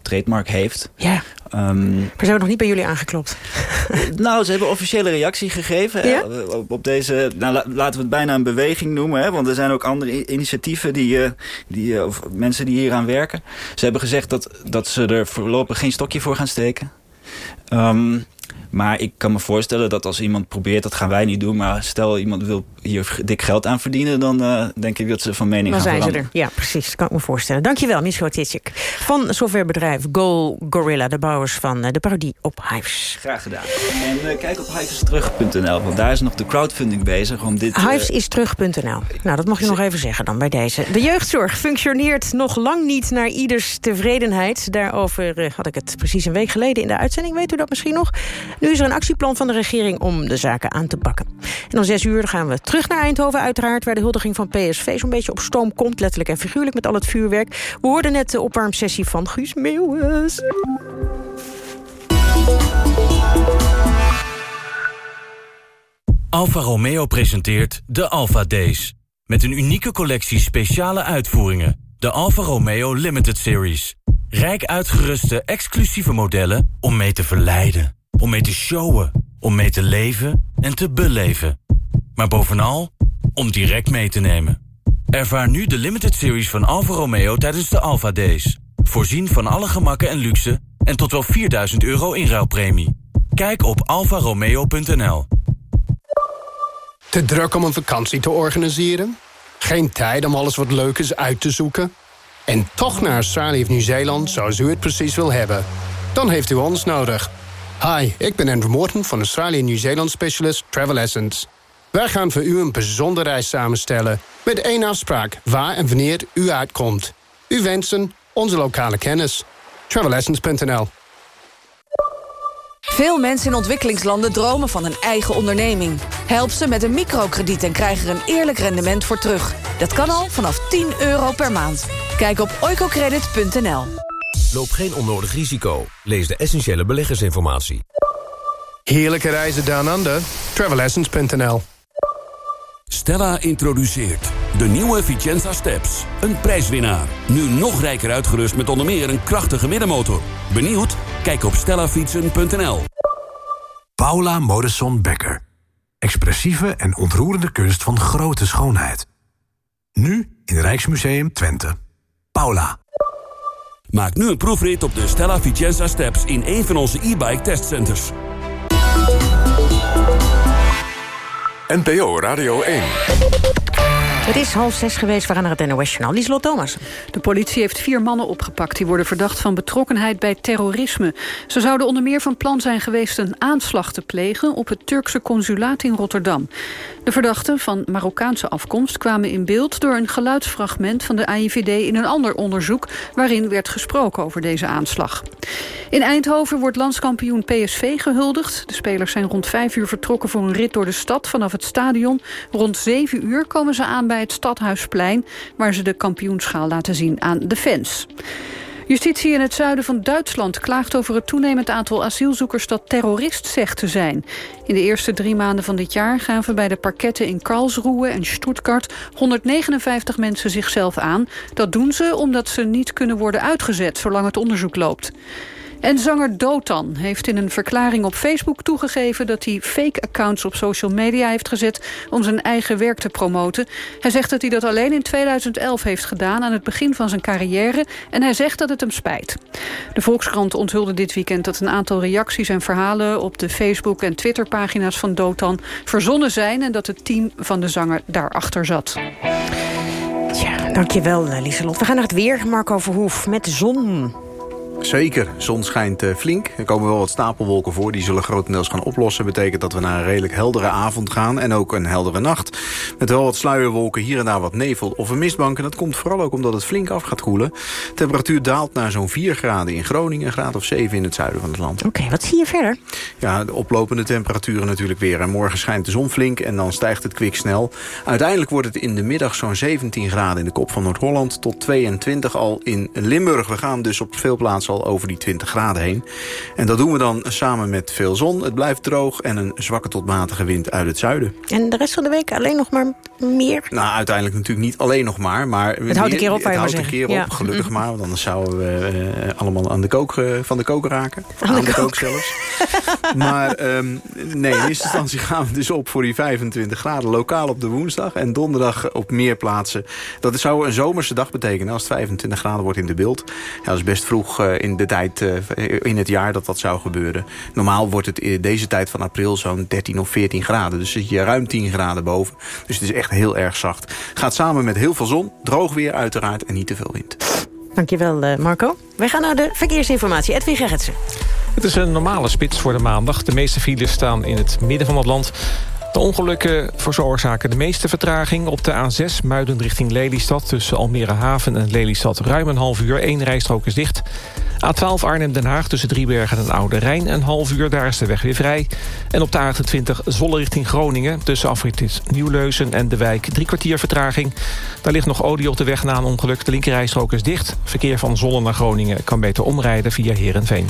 trademark heeft. Ja. Um, maar ze hebben nog niet bij jullie aangeklopt? nou, ze hebben officiële reactie gegeven ja? hè, op, op, deze... Nou, laten we het bijna een beweging noemen. Hè, want er zijn ook andere initiatieven, die, die, of mensen die hier aan werken. Ze hebben gezegd dat, dat ze er voorlopig geen stokje voor gaan steken. Um, maar ik kan me voorstellen dat als iemand probeert, dat gaan wij niet doen. Maar stel iemand wil hier dik geld aan verdienen, dan uh, denk ik dat ze van mening dan gaan zijn veranderen. ze er. Ja, precies. Dat kan ik me voorstellen. Dankjewel, Misko Titsik. Van softwarebedrijf Go Gorilla, de bouwers van de parodie op Hives. Graag gedaan. En uh, kijk op hivesterug.nl, want daar is nog de crowdfunding bezig om dit... Uh... Hivesisterug.nl. Nou, dat mag je nog even zeggen dan bij deze. De jeugdzorg functioneert nog lang niet naar ieders tevredenheid. Daarover had ik het precies een week geleden in de uitzending. Weet u dat misschien nog? Nu is er een actieplan van de regering om de zaken aan te pakken. En om zes uur gaan we terug naar Eindhoven uiteraard... waar de huldiging van PSV zo'n beetje op stoom komt. Letterlijk en figuurlijk met al het vuurwerk. We hoorden net de opwarmsessie van Guus Meeuwis. Alfa Romeo presenteert de Alfa Days. Met een unieke collectie speciale uitvoeringen. De Alfa Romeo Limited Series. Rijk uitgeruste exclusieve modellen om mee te verleiden. Om mee te showen, om mee te leven en te beleven. Maar bovenal, om direct mee te nemen. Ervaar nu de limited series van Alfa Romeo tijdens de Alfa Days. Voorzien van alle gemakken en luxe en tot wel 4000 euro inruilpremie. Kijk op alfaromeo.nl. Te druk om een vakantie te organiseren? Geen tijd om alles wat leuk is uit te zoeken? En toch naar Australië of Nieuw-Zeeland zoals u het precies wil hebben? Dan heeft u ons nodig. Hi, ik ben Andrew Morton van Australië Nieuw-Zeeland Specialist Travel Essence. Wij gaan voor u een bijzondere reis samenstellen... met één afspraak waar en wanneer u uitkomt. U wensen onze lokale kennis. Travelessence.nl Veel mensen in ontwikkelingslanden dromen van een eigen onderneming. Help ze met een microkrediet en krijg er een eerlijk rendement voor terug. Dat kan al vanaf 10 euro per maand. Kijk op oicocredit.nl. Loop geen onnodig risico. Lees de essentiële beleggersinformatie. Heerlijke reizen down under. Travelessence.nl Stella introduceert de nieuwe Vicenza Steps. Een prijswinnaar. Nu nog rijker uitgerust met onder meer een krachtige middenmotor. Benieuwd? Kijk op stellafietsen.nl. Paula Modesson Becker. Expressieve en ontroerende kunst van grote schoonheid. Nu in Rijksmuseum Twente. Paula. Maak nu een proefrit op de Stella Vicenza Steps in een van onze e-bike testcenters. NPO Radio 1. Het is half zes geweest, we gaan naar het NOS-journaal. Lieslot Thomas. De politie heeft vier mannen opgepakt... die worden verdacht van betrokkenheid bij terrorisme. Ze zouden onder meer van plan zijn geweest... een aanslag te plegen op het Turkse consulaat in Rotterdam. De verdachten van Marokkaanse afkomst kwamen in beeld... door een geluidsfragment van de AIVD in een ander onderzoek... waarin werd gesproken over deze aanslag. In Eindhoven wordt landskampioen PSV gehuldigd. De spelers zijn rond vijf uur vertrokken voor een rit door de stad... vanaf het stadion. Rond zeven uur komen ze aan bij het Stadhuisplein... waar ze de kampioenschaal laten zien aan de fans. Justitie in het zuiden van Duitsland klaagt over het toenemend aantal asielzoekers dat terrorist zegt te zijn. In de eerste drie maanden van dit jaar gaven bij de parketten in Karlsruhe en Stuttgart 159 mensen zichzelf aan. Dat doen ze omdat ze niet kunnen worden uitgezet zolang het onderzoek loopt. En zanger Dotan heeft in een verklaring op Facebook toegegeven... dat hij fake-accounts op social media heeft gezet om zijn eigen werk te promoten. Hij zegt dat hij dat alleen in 2011 heeft gedaan aan het begin van zijn carrière... en hij zegt dat het hem spijt. De Volkskrant onthulde dit weekend dat een aantal reacties en verhalen... op de Facebook- en Twitterpagina's van Dotan verzonnen zijn... en dat het team van de zanger daarachter zat. Ja, dankjewel Lieselot. We gaan naar het weer, Marco Verhoef, met zon. Zeker, zon schijnt uh, flink. Er komen wel wat stapelwolken voor, die zullen grotendeels gaan oplossen. betekent dat we naar een redelijk heldere avond gaan en ook een heldere nacht. Met wel wat sluierwolken, hier en daar wat nevel of een mistbank. En dat komt vooral ook omdat het flink af gaat koelen. temperatuur daalt naar zo'n 4 graden in Groningen, een graad of 7 in het zuiden van het land. Oké, wat zie je verder? Ja, de oplopende temperaturen natuurlijk weer. En morgen schijnt de zon flink en dan stijgt het kwik snel. Uiteindelijk wordt het in de middag zo'n 17 graden in de kop van Noord-Holland... tot 22 al in Limburg. We gaan dus op veel plaatsen over die 20 graden heen. En dat doen we dan samen met veel zon. Het blijft droog en een zwakke tot matige wind uit het zuiden. En de rest van de week alleen nog maar meer? Nou, uiteindelijk natuurlijk niet alleen nog maar. maar het houdt een keer op, Het houdt een keer op, gelukkig maar. Want anders zouden we uh, allemaal aan de kook, uh, van de kook raken. Aan, aan de, kook, zelfs. maar um, nee, in eerste instantie gaan we dus op voor die 25 graden. Lokaal op de woensdag en donderdag op meer plaatsen. Dat zou een zomerse dag betekenen als het 25 graden wordt in de beeld. Ja, dat is best vroeg uh, in de tijd in het jaar dat dat zou gebeuren. Normaal wordt het in deze tijd van april zo'n 13 of 14 graden. Dus zit je ruim 10 graden boven. Dus het is echt heel erg zacht. Gaat samen met heel veel zon, droog weer uiteraard en niet te veel wind. Dankjewel uh, Marco. Wij gaan naar de verkeersinformatie. Edwin Gerritsen. Het is een normale spits voor de maandag. De meeste files staan in het midden van het land. De ongelukken veroorzaken de meeste vertraging. Op de A6 Muiden richting Lelystad tussen Almere Haven en Lelystad... ruim een half uur, één rijstrook is dicht. A12 Arnhem-Den Haag tussen Driebergen en Oude Rijn... een half uur, daar is de weg weer vrij. En op de A28 Zolle richting Groningen... tussen afrit Nieuwleuzen en De Wijk drie kwartier vertraging. Daar ligt nog olie op de weg na een ongeluk. De linkerrijstrook is dicht. Verkeer van Zolle naar Groningen kan beter omrijden via Heerenveen.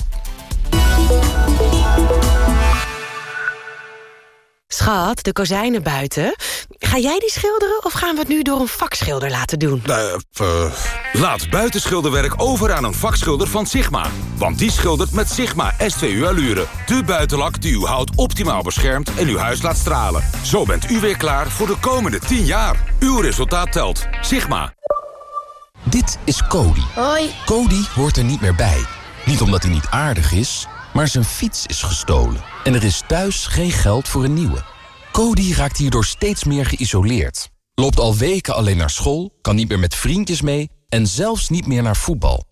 Schat, de kozijnen buiten. Ga jij die schilderen of gaan we het nu door een vakschilder laten doen? Uh, uh, laat buitenschilderwerk over aan een vakschilder van Sigma. Want die schildert met Sigma S2U Allure. De buitenlak die uw hout optimaal beschermt en uw huis laat stralen. Zo bent u weer klaar voor de komende 10 jaar. Uw resultaat telt. Sigma. Dit is Cody. Hoi. Cody hoort er niet meer bij. Niet omdat hij niet aardig is, maar zijn fiets is gestolen. En er is thuis geen geld voor een nieuwe. Cody raakt hierdoor steeds meer geïsoleerd. Loopt al weken alleen naar school, kan niet meer met vriendjes mee... en zelfs niet meer naar voetbal.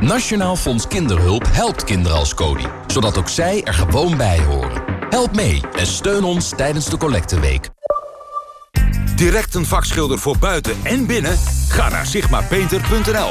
Nationaal Fonds Kinderhulp helpt kinderen als Cody... zodat ook zij er gewoon bij horen. Help mee en steun ons tijdens de collecteweek. Direct een vakschilder voor buiten en binnen? Ga naar sigmapainter.nl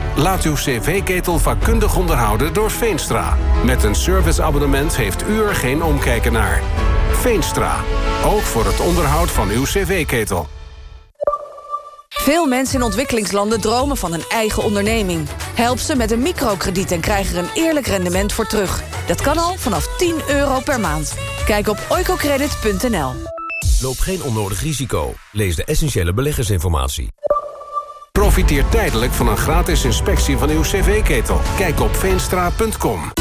Laat uw cv-ketel vakkundig onderhouden door Veenstra. Met een serviceabonnement heeft u er geen omkijken naar. Veenstra. Ook voor het onderhoud van uw cv-ketel. Veel mensen in ontwikkelingslanden dromen van een eigen onderneming. Help ze met een microkrediet en krijg er een eerlijk rendement voor terug. Dat kan al vanaf 10 euro per maand. Kijk op oicocredit.nl. Loop geen onnodig risico. Lees de essentiële beleggersinformatie. Profiteer tijdelijk van een gratis inspectie van uw cv-ketel. Kijk op veenstra.com.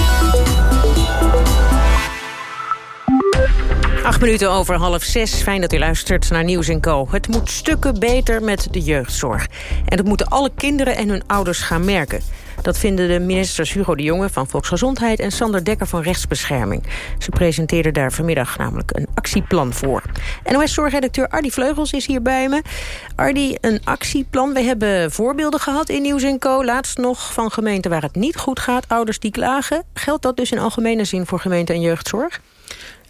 Acht minuten over half zes. Fijn dat u luistert naar Nieuws Co. Het moet stukken beter met de jeugdzorg. En dat moeten alle kinderen en hun ouders gaan merken. Dat vinden de ministers Hugo de Jonge van Volksgezondheid... en Sander Dekker van Rechtsbescherming. Ze presenteerden daar vanmiddag namelijk een actieplan voor. NOS-zorgredacteur Ardy Vleugels is hier bij me. Ardy, een actieplan. We hebben voorbeelden gehad in Nieuws Co. Laatst nog van gemeenten waar het niet goed gaat. Ouders die klagen. Geldt dat dus in algemene zin voor gemeente en jeugdzorg?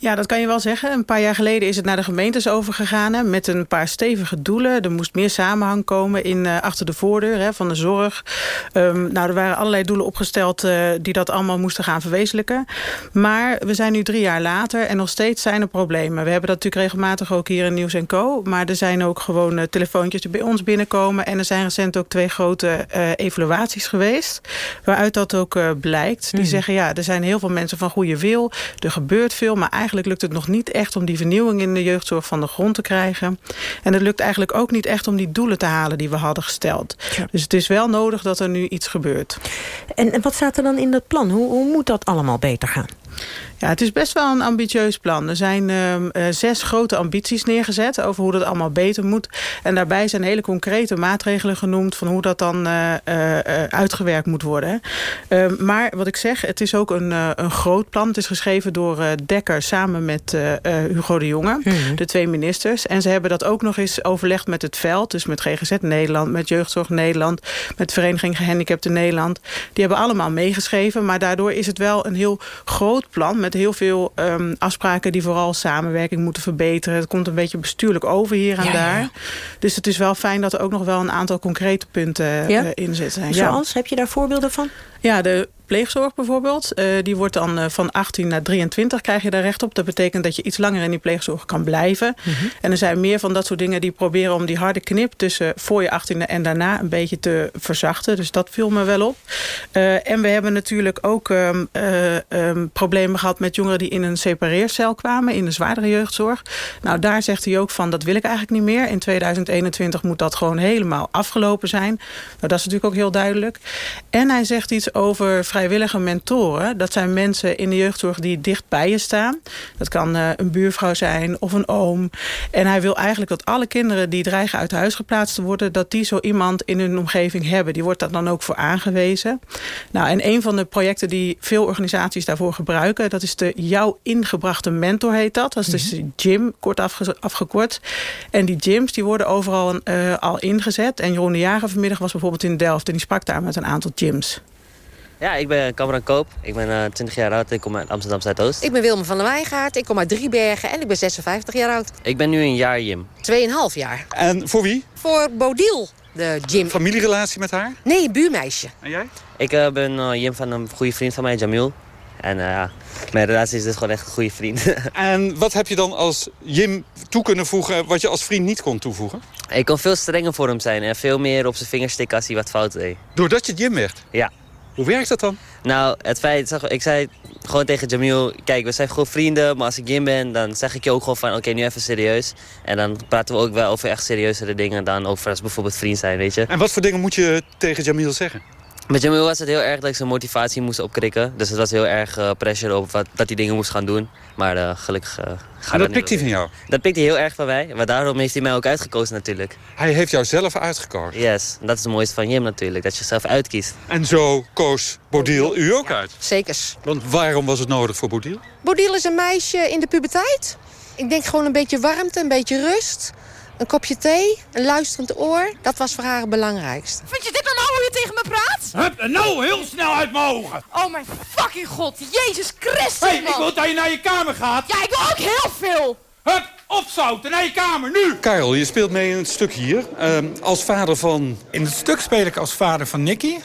Ja, dat kan je wel zeggen. Een paar jaar geleden is het naar de gemeentes overgegaan... Hè, met een paar stevige doelen. Er moest meer samenhang komen in, uh, achter de voordeur hè, van de zorg. Um, nou, er waren allerlei doelen opgesteld uh, die dat allemaal moesten gaan verwezenlijken. Maar we zijn nu drie jaar later en nog steeds zijn er problemen. We hebben dat natuurlijk regelmatig ook hier in Nieuws Co. Maar er zijn ook gewoon uh, telefoontjes die bij ons binnenkomen. En er zijn recent ook twee grote evaluaties geweest. Waaruit dat ook blijkt. Die mm. zeggen, ja, er zijn heel veel mensen van goede wil. Er gebeurt veel, maar eigenlijk lukt het nog niet echt om die vernieuwing in de jeugdzorg van de grond te krijgen. En het lukt eigenlijk ook niet echt om die doelen te halen die we hadden gesteld. Dus het is wel nodig dat er nu iets gebeurt. En wat staat er dan in dat plan? Hoe, hoe moet dat allemaal beter gaan? Ja, het is best wel een ambitieus plan. Er zijn uh, zes grote ambities neergezet over hoe dat allemaal beter moet. En daarbij zijn hele concrete maatregelen genoemd... van hoe dat dan uh, uh, uitgewerkt moet worden. Ehm, maar wat ik zeg, het is ook een, een groot plan. Het is geschreven door Dekker samen met Hugo de Jonge, mhm. de twee ministers. En ze hebben dat ook nog eens overlegd met het veld. Dus met GGZ Nederland, met Jeugdzorg Nederland... met Vereniging Gehandicapten Nederland. Die hebben allemaal meegeschreven. Maar daardoor is het wel een heel groot plan... met heel veel um, afspraken die vooral samenwerking moeten verbeteren. Het komt een beetje bestuurlijk over hier en daar. Dus het is wel fijn dat er ook nog wel een aantal concrete punten ja. uh, in zitten. Zoals, heb je daar voorbeelden van? Ja, de pleegzorg bijvoorbeeld. Uh, die wordt dan uh, van 18 naar 23 krijg je daar recht op. Dat betekent dat je iets langer in die pleegzorg kan blijven. Mm -hmm. En er zijn meer van dat soort dingen die proberen om die harde knip... tussen voor je 18e en daarna een beetje te verzachten. Dus dat viel me wel op. Uh, en we hebben natuurlijk ook um, um, problemen gehad met jongeren... die in een separeercel kwamen, in de zwaardere jeugdzorg. Nou, daar zegt hij ook van, dat wil ik eigenlijk niet meer. In 2021 moet dat gewoon helemaal afgelopen zijn. Nou, dat is natuurlijk ook heel duidelijk. En hij zegt iets over vrijwillige mentoren. Dat zijn mensen in de jeugdzorg die dicht bij je staan. Dat kan uh, een buurvrouw zijn of een oom. En hij wil eigenlijk dat alle kinderen die dreigen uit huis geplaatst te worden... dat die zo iemand in hun omgeving hebben. Die wordt daar dan ook voor aangewezen. Nou, en een van de projecten die veel organisaties daarvoor gebruiken... dat is de Jouw Ingebrachte Mentor heet dat. Dat is dus mm gym, kort afge afgekort. En die gyms die worden overal uh, al ingezet. En Jeroen de Jager vanmiddag was bijvoorbeeld in Delft... en die sprak daar met een aantal gyms. Ja, ik ben Cameron Koop. Ik ben uh, 20 jaar oud. Ik kom uit Amsterdam Zuidoost. Ik ben Wilma van der Wijngaard. Ik kom uit Driebergen en ik ben 56 jaar oud. Ik ben nu een jaar Jim. Tweeënhalf jaar. En voor wie? Voor Bodil, de gym. Familierelatie met haar? Nee, buurmeisje. En jij? Ik uh, ben uh, Jim van een goede vriend van mij, Jamil. En uh, mijn relatie is dus gewoon echt een goede vriend. en wat heb je dan als Jim toe kunnen voegen wat je als vriend niet kon toevoegen? Ik kon veel strenger voor hem zijn en veel meer op zijn vingers stikken als hij wat fout deed. Doordat je Jim werd? Ja. Hoe werkt dat dan? Nou, het feit, ik zei gewoon tegen Jamil, kijk, we zijn gewoon vrienden, maar als ik Jim ben, dan zeg ik je ook gewoon van, oké, okay, nu even serieus. En dan praten we ook wel over echt serieuzere dingen dan over als bijvoorbeeld vriend zijn, weet je. En wat voor dingen moet je tegen Jamil zeggen? Met Jamil was het heel erg dat ik zijn motivatie moest opkrikken. Dus het was heel erg uh, pressure op wat, dat hij dingen moest gaan doen. Maar uh, gelukkig uh, gaat En dat pikt hij van jou? Dat pikt hij heel erg van mij. Maar daarom heeft hij mij ook uitgekozen natuurlijk. Hij heeft jou zelf uitgekozen? Yes, dat is het mooiste van Jim natuurlijk. Dat je zelf uitkiest. En zo koos Bodil u ook uit? Zekers. Want waarom was het nodig voor Bodil? Bodil is een meisje in de puberteit. Ik denk gewoon een beetje warmte, een beetje rust. Een kopje thee, een luisterend oor. Dat was voor haar het belangrijkste. Vind je dit normaal hoe je tegen me praat? Hup, en nou heel snel uit mijn ogen. Oh mijn fucking god. Jezus Christus, hey, ik wil dat je naar je kamer gaat. Ja, ik wil ook heel veel. Hup, opzouten, naar je kamer, nu! Karel, je speelt mee in het stuk hier. Uh, als vader van... In het stuk speel ik als vader van Nicky.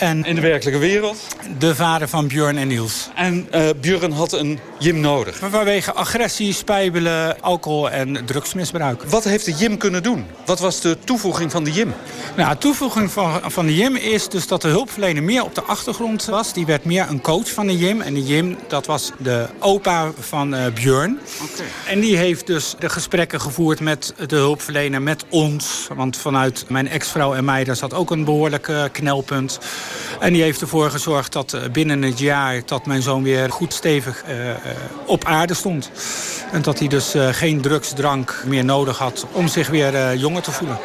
En in de werkelijke wereld? De vader van Björn en Niels. En uh, Björn had een Jim nodig? Vanwege agressie, spijbelen, alcohol en drugsmisbruik. Wat heeft de Jim kunnen doen? Wat was de toevoeging van de Jim? Nou, de toevoeging van, van de Jim is dus dat de hulpverlener meer op de achtergrond was. Die werd meer een coach van de Jim. En de Jim, dat was de opa van uh, Björn. Okay. En die heeft dus de gesprekken gevoerd met de hulpverlener, met ons. Want vanuit mijn ex-vrouw en mij, daar zat ook een behoorlijk uh, knelpunt. En die heeft ervoor gezorgd dat binnen het jaar... dat mijn zoon weer goed stevig uh, op aarde stond. En dat hij dus uh, geen drugsdrank meer nodig had... om zich weer uh, jonger te voelen.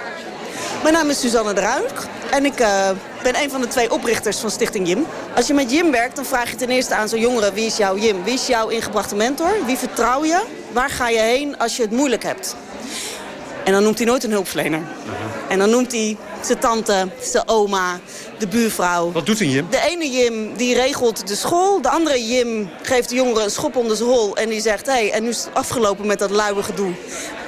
Mijn naam is Suzanne de Ruik. En ik uh, ben een van de twee oprichters van Stichting Jim. Als je met Jim werkt, dan vraag je ten eerste aan zo'n jongere... wie is jouw Jim? Wie is jouw ingebrachte mentor? Wie vertrouw je? Waar ga je heen als je het moeilijk hebt? En dan noemt hij nooit een hulpverlener. Uh -huh. En dan noemt hij zijn tante, zijn oma, de buurvrouw. Wat doet een Jim? De ene Jim die regelt de school. De andere Jim geeft de jongeren een schop onder zijn hol. En die zegt, hé, hey, en nu is het afgelopen met dat luie gedoe.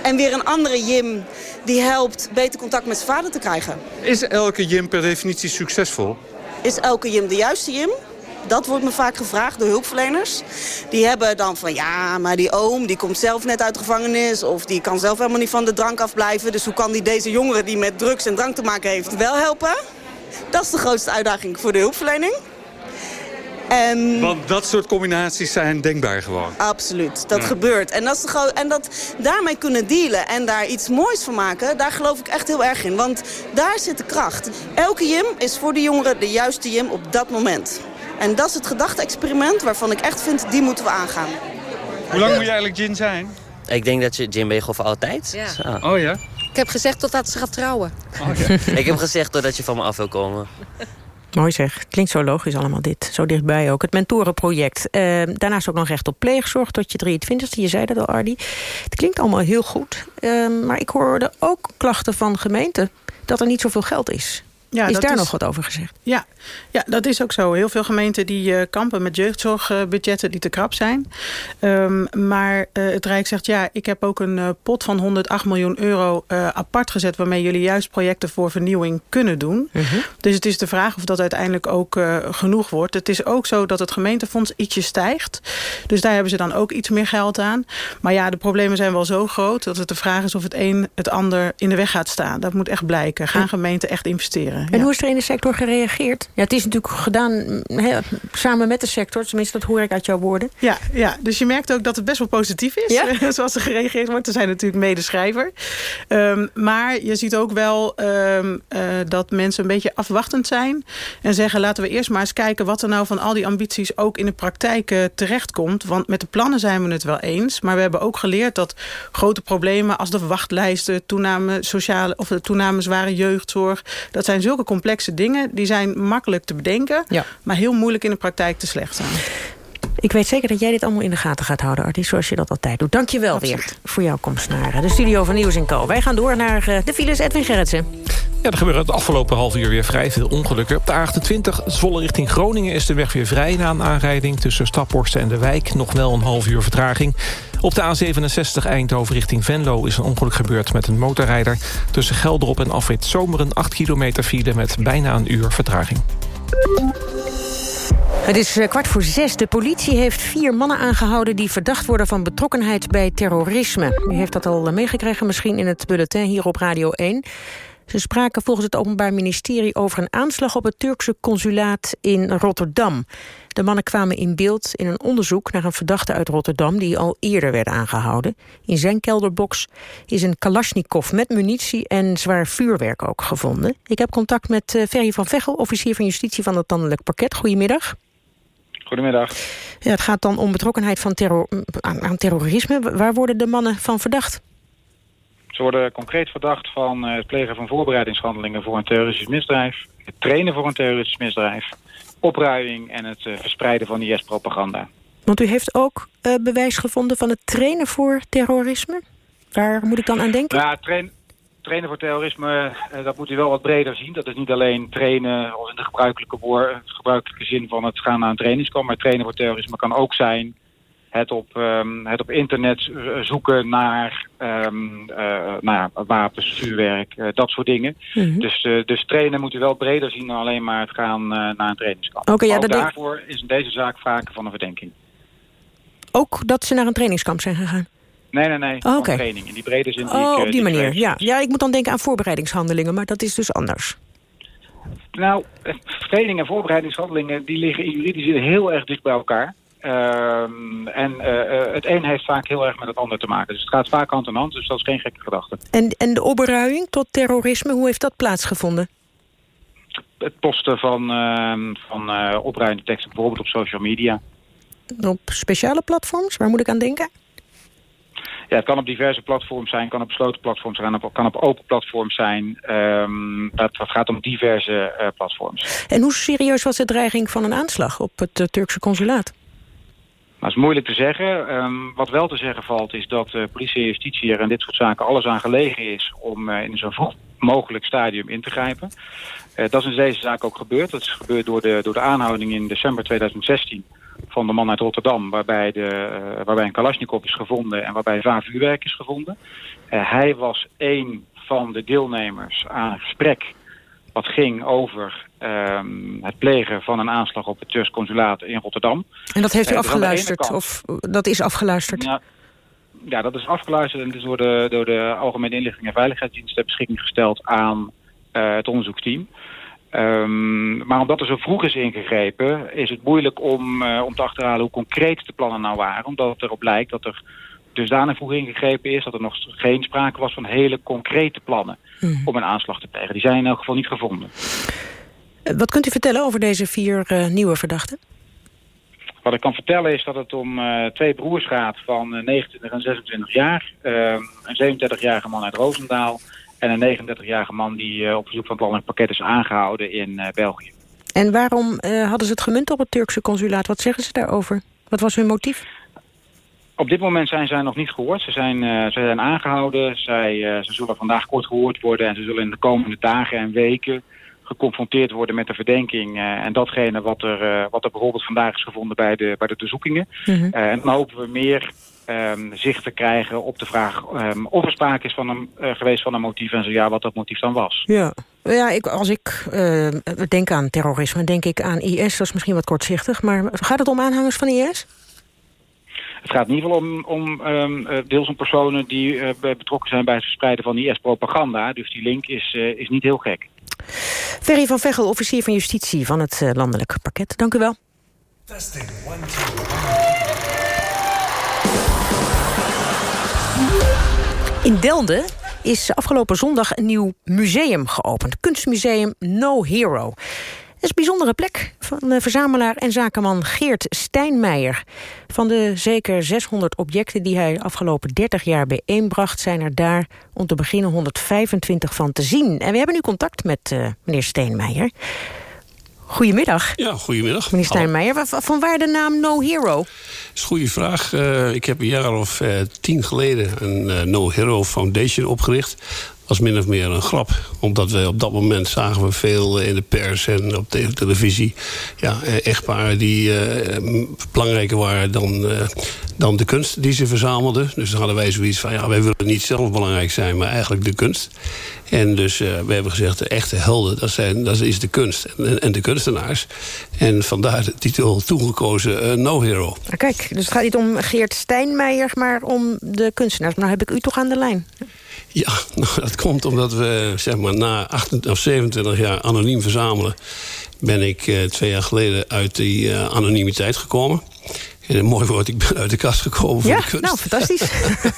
En weer een andere Jim die helpt beter contact met zijn vader te krijgen. Is elke Jim per definitie succesvol? Is elke Jim de juiste Jim? Dat wordt me vaak gevraagd door hulpverleners. Die hebben dan van, ja, maar die oom die komt zelf net uit de gevangenis... of die kan zelf helemaal niet van de drank afblijven. Dus hoe kan die deze jongere die met drugs en drank te maken heeft wel helpen? Dat is de grootste uitdaging voor de hulpverlening. En... Want dat soort combinaties zijn denkbaar gewoon. Absoluut, dat Ja. gebeurt. En, dat is de gro- en dat daarmee kunnen dealen en daar iets moois van maken... daar geloof ik echt heel erg in. Want daar zit de kracht. Elke Jim is voor de jongeren de juiste Jim op dat moment. En dat is het gedachte-experiment waarvan ik echt vind, die moeten we aangaan. Hoe lang moet je eigenlijk Jin zijn? Ik denk dat je je gewoon voor altijd. Ja. Zo. Oh ja? Ik heb gezegd totdat ze gaat trouwen. ik heb gezegd doordat je van me af wil komen. Mooi zeg. Klinkt zo logisch allemaal dit. Zo dichtbij ook. Het mentorenproject. Eh, daarnaast ook nog recht op pleegzorg tot je 23 Je zei dat al, Ardi. Het klinkt allemaal heel goed. Eh, maar ik hoorde ook klachten van gemeenten... dat er niet zoveel geld is. Ja, is daar is- nog wat over gezegd? Ja, ja, dat is ook zo. Heel veel gemeenten die eh, kampen met jeugdzorgbudgetten die te krap zijn. Ehm, maar eh, het Rijk zegt, ja, ik heb ook een eh, pot van 108 miljoen euro apart gezet... waarmee jullie juist projecten voor vernieuwing kunnen doen. Dus het is de vraag of dat uiteindelijk ook genoeg wordt. Het is ook zo dat het gemeentefonds ietsje stijgt. Dus daar hebben ze dan ook iets meer geld aan. Maar ja, de problemen zijn wel zo groot... dat het de vraag is of het een het ander in de weg gaat staan. Dat moet echt blijken. Gaan gemeenten echt investeren? En hoe is er in de sector gereageerd? Ja, het is natuurlijk gedaan mm, hè, samen met de sector. Tenminste, dat hoor ik uit jouw woorden. Ja, ja, dus je merkt ook dat het best wel positief is. Ja? zoals er gereageerd wordt. Er zijn natuurlijk medeschrijver. Ehm, maar je ziet ook wel ehm, eh, dat mensen een beetje afwachtend zijn. En zeggen laten we eerst maar eens kijken wat er nou van al die ambities ook in de praktijk eh, terechtkomt. Want met de plannen zijn we het wel eens. Maar we hebben ook geleerd dat grote problemen als de wachtlijsten, toename sociale of de toename zware jeugdzorg. Dat zijn zulke complexe dingen. Die zijn makkelijk te bedenken. Maar heel moeilijk in de praktijk te slecht zijn. Ik weet zeker dat jij dit allemaal in de gaten gaat houden, Artie, zoals je dat altijd doet. Dank je wel weer voor jouw komst naar eh, de studio van Nieuws Co. Wij gaan door naar eh, de files Edwin Gerritsen. Ja, er gebeuren het afgelopen half uur weer vrij veel ongelukken. Op de A28 Zwolle richting Groningen is de weg weer vrij... na een aanrijding tussen Staphorst en de Wijk. Nog wel een half uur vertraging. Op de A67 Eindhoven richting Venlo is een ongeluk gebeurd met een motorrijder. Tussen Gelderop en Afrit Zomeren 8 kilometer file... met bijna een uur vertraging. Het is eh, kwart voor zes. De politie heeft vier mannen aangehouden... die verdacht worden van betrokkenheid bij terrorisme. U heeft dat al eh, meegekregen misschien in het bulletin hier op Radio 1. Ze spraken volgens het Openbaar Ministerie over een aanslag op het Turkse consulaat in Rotterdam. De mannen kwamen in beeld in een onderzoek naar een verdachte uit Rotterdam die al eerder werd aangehouden. In zijn kelderbox is een kalasjnikov met munitie en zwaar vuurwerk ook gevonden. Ik heb contact met eh, Ferry van Veghel, officier van justitie van het landelijk parket. Goedemiddag. Goedemiddag. Ja, het gaat dan om betrokkenheid van terror, aan, aan terrorisme. Waar worden de mannen van verdacht? Ze worden concreet verdacht van eh, het plegen van voorbereidingshandelingen voor een terroristisch misdrijf, het trainen voor een terroristisch misdrijf, opruiing en het eh, verspreiden van IS-propaganda. Want u heeft ook eh, bewijs gevonden van het trainen voor terrorisme. Waar moet ik dan aan denken? Ja, train- trainen voor terrorisme, dat moet u wel wat breder zien. Dat is niet alleen trainen als in de gebruikelijke, gebruikelijke zin van het gaan naar een trainingskamp. Maar trainen voor terrorisme kan ook zijn het op, ehm, het op internet zoeken naar ehm, eh, nou ja, wapens, vuurwerk, eh, dat soort dingen. Mhm. Dus, eh, dus trainen moet u wel breder zien dan alleen maar het gaan naar een trainingskamp. Oké, ja, dat daarvoor is in deze zaak sprake van een verdenking. Ook dat ze naar een trainingskamp zijn gegaan? Nee, nee, nee. Oh, training. In die brede zin die Oh, ik, op die manier. Ja. ja, ik moet dan denken aan voorbereidingshandelingen, maar dat is dus anders. Nou, training en voorbereidingshandelingen die liggen in juridische zin heel erg dicht bij elkaar. Ehm, en eh, eh, het een heeft vaak heel erg met het ander te maken. Dus het gaat vaak hand in hand, dus dat is geen gekke gedachte. En, en de opruiing tot terrorisme, hoe heeft dat plaatsgevonden? Het posten van, ehm van eh opruimende teksten bijvoorbeeld op social media. Op speciale platforms, waar moet ik aan denken? Ja, het kan op diverse platforms zijn, kan op besloten platforms zijn, kan op open platforms zijn. Ehm, dat, dat gaat om diverse platforms. En hoe serieus was de dreiging van een aanslag op het Turkse consulaat? Dat is moeilijk te zeggen. Ehm, wat wel te zeggen valt is dat eh, politie en justitie er in dit soort zaken alles aan gelegen is om eh, in een zo vroeg mogelijk stadium in te grijpen. Eh, dat is in deze zaak ook gebeurd. Dat is gebeurd door de, door de aanhouding in december 2016 van de man uit Rotterdam... waarbij, de, waarbij een Kalashnikov is gevonden en waarbij vaar vuurwerk is gevonden. Hij was een van de deelnemers aan een gesprek wat ging over ehm, het plegen van een aanslag op het Turks consulaat in Rotterdam. En dat heeft u Eh, dus afgeluisterd? kant- Of dat is afgeluisterd? Ja, ja, dat is afgeluisterd en het is door de, door de Algemene Inlichting en Veiligheidsdienst ter beschikking gesteld aan eh, het onderzoeksteam. Ehm, maar omdat er zo vroeg is ingegrepen, is het moeilijk om, eh, om te achterhalen hoe concreet de plannen nou waren. Omdat het erop lijkt dat er dusdanig vroeg ingegrepen is dat er nog geen sprake was van hele concrete plannen om een aanslag te plegen. Die zijn in elk geval niet gevonden. Eh, Wat kunt u vertellen over deze vier eh, nieuwe verdachten? Wat ik kan vertellen is dat het om eh, twee broers gaat van eh, 29 en 26 jaar. Ehm, een 37-jarige man uit Roosendaal en een 39-jarige man die op verzoek van het landelijk pakket is aangehouden in België. En waarom hadden ze het gemunt op het Turkse consulaat? Wat zeggen ze daarover? Wat was hun motief? Op dit moment zijn zij nog niet gehoord. Ze zijn, eh, ze zijn aangehouden. Zij, ze zullen vandaag kort gehoord worden en ze zullen in de komende dagen en weken geconfronteerd worden met de verdenking. eh, en datgene wat er, eh, wat er bijvoorbeeld vandaag is gevonden bij de, bij de doorzoekingen. Mhm. Eh, en dan hopen we meer ehm, zicht te krijgen op de vraag ehm, of er sprake is van een, geweest van een motief en zo ja, wat dat motief dan was. Ja, ja ik, als ik eh, denk aan terrorisme, denk ik aan IS. Dat is misschien wat kortzichtig, maar gaat het om aanhangers van IS? Het gaat in ieder geval om, om ehm, eh, deels om personen die be- betrokken zijn bij het verspreiden van IS-propaganda. Dus die link is, is niet heel gek. Ferry van Veghel, officier van justitie van het eh, landelijk pakket. Dank u wel. In Delden is afgelopen zondag een nieuw museum geopend. Kunstmuseum No Hero. Het is een bijzondere plek van de verzamelaar en zakenman Geert Stijnmeijer. Van de zeker 600 objecten die hij afgelopen 30 jaar bijeenbracht... zijn er daar om te beginnen 125 van te zien. En we hebben nu contact met eh, meneer Stijnmeijer. Goedemiddag. Ja, goedemiddag. Meneer wa- van waar de naam No Hero? Dat is een goede vraag. Eh, ik heb een jaar of eh, tien geleden een eh, No Hero Foundation opgericht. Was min of meer een grap. Omdat we op dat moment zagen we veel in de pers en op de televisie... Ja, echtparen die eh, belangrijker waren dan, eh, dan de kunst die ze verzamelden. Dus dan hadden wij zoiets van... ja, wij willen niet zelf belangrijk zijn, maar eigenlijk de kunst. En dus eh, we hebben gezegd, de echte helden, dat, zijn, dat is de kunst en, en de kunstenaars. En vandaar de titel toegekozen No Hero. Ah, Kijk, dus het gaat niet om Geert Stijnmeijer, maar om de kunstenaars. Maar nou heb ik u toch aan de lijn. Ja, dat komt omdat we zeg maar, na 28 of 27 jaar anoniem verzamelen... ben ik eh, twee jaar geleden uit die eh, anonimiteit gekomen. En een mooi woord, ik ben uit de kast gekomen voor Ja, de kunst. nou, fantastisch.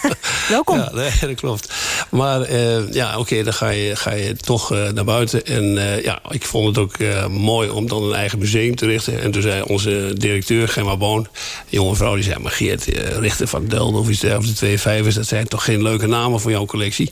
Welkom. Ja, nee, dat klopt. Maar eh, ja, oké, dan ga je, ga je toch eh, naar buiten. En eh, ja, ik vond het ook mooi om dan een eigen museum te richten. En toen zei onze directeur, Gemma Boon, een jonge vrouw, die zei... maar Geert, richten van Delden of iets dergelijks, de twee vijvers... dat zijn toch geen leuke namen voor jouw collectie?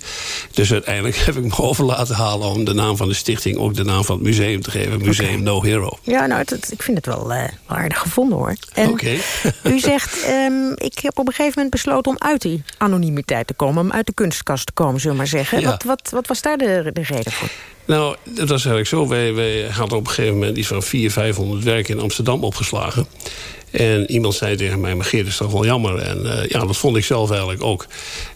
Dus uiteindelijk heb ik me over laten halen... om de naam van de stichting ook de naam van het museum te geven. Museum No Hero. Ja, nou, ik vind het wel aardig gevonden, hoor. Oké. u zegt, ehm, ik heb op een gegeven moment besloten om uit die anonimiteit te komen. Om uit de kunstkast te komen, zullen we maar zeggen. Ja. Wat, wat, wat was daar de, de reden voor? Nou, dat was eigenlijk zo. Wij, wij hadden op een gegeven moment iets van 400, 500 werken in Amsterdam opgeslagen. En iemand zei tegen mij, maar Geert, dat is toch wel jammer. En eh, ja, dat vond ik zelf eigenlijk ook.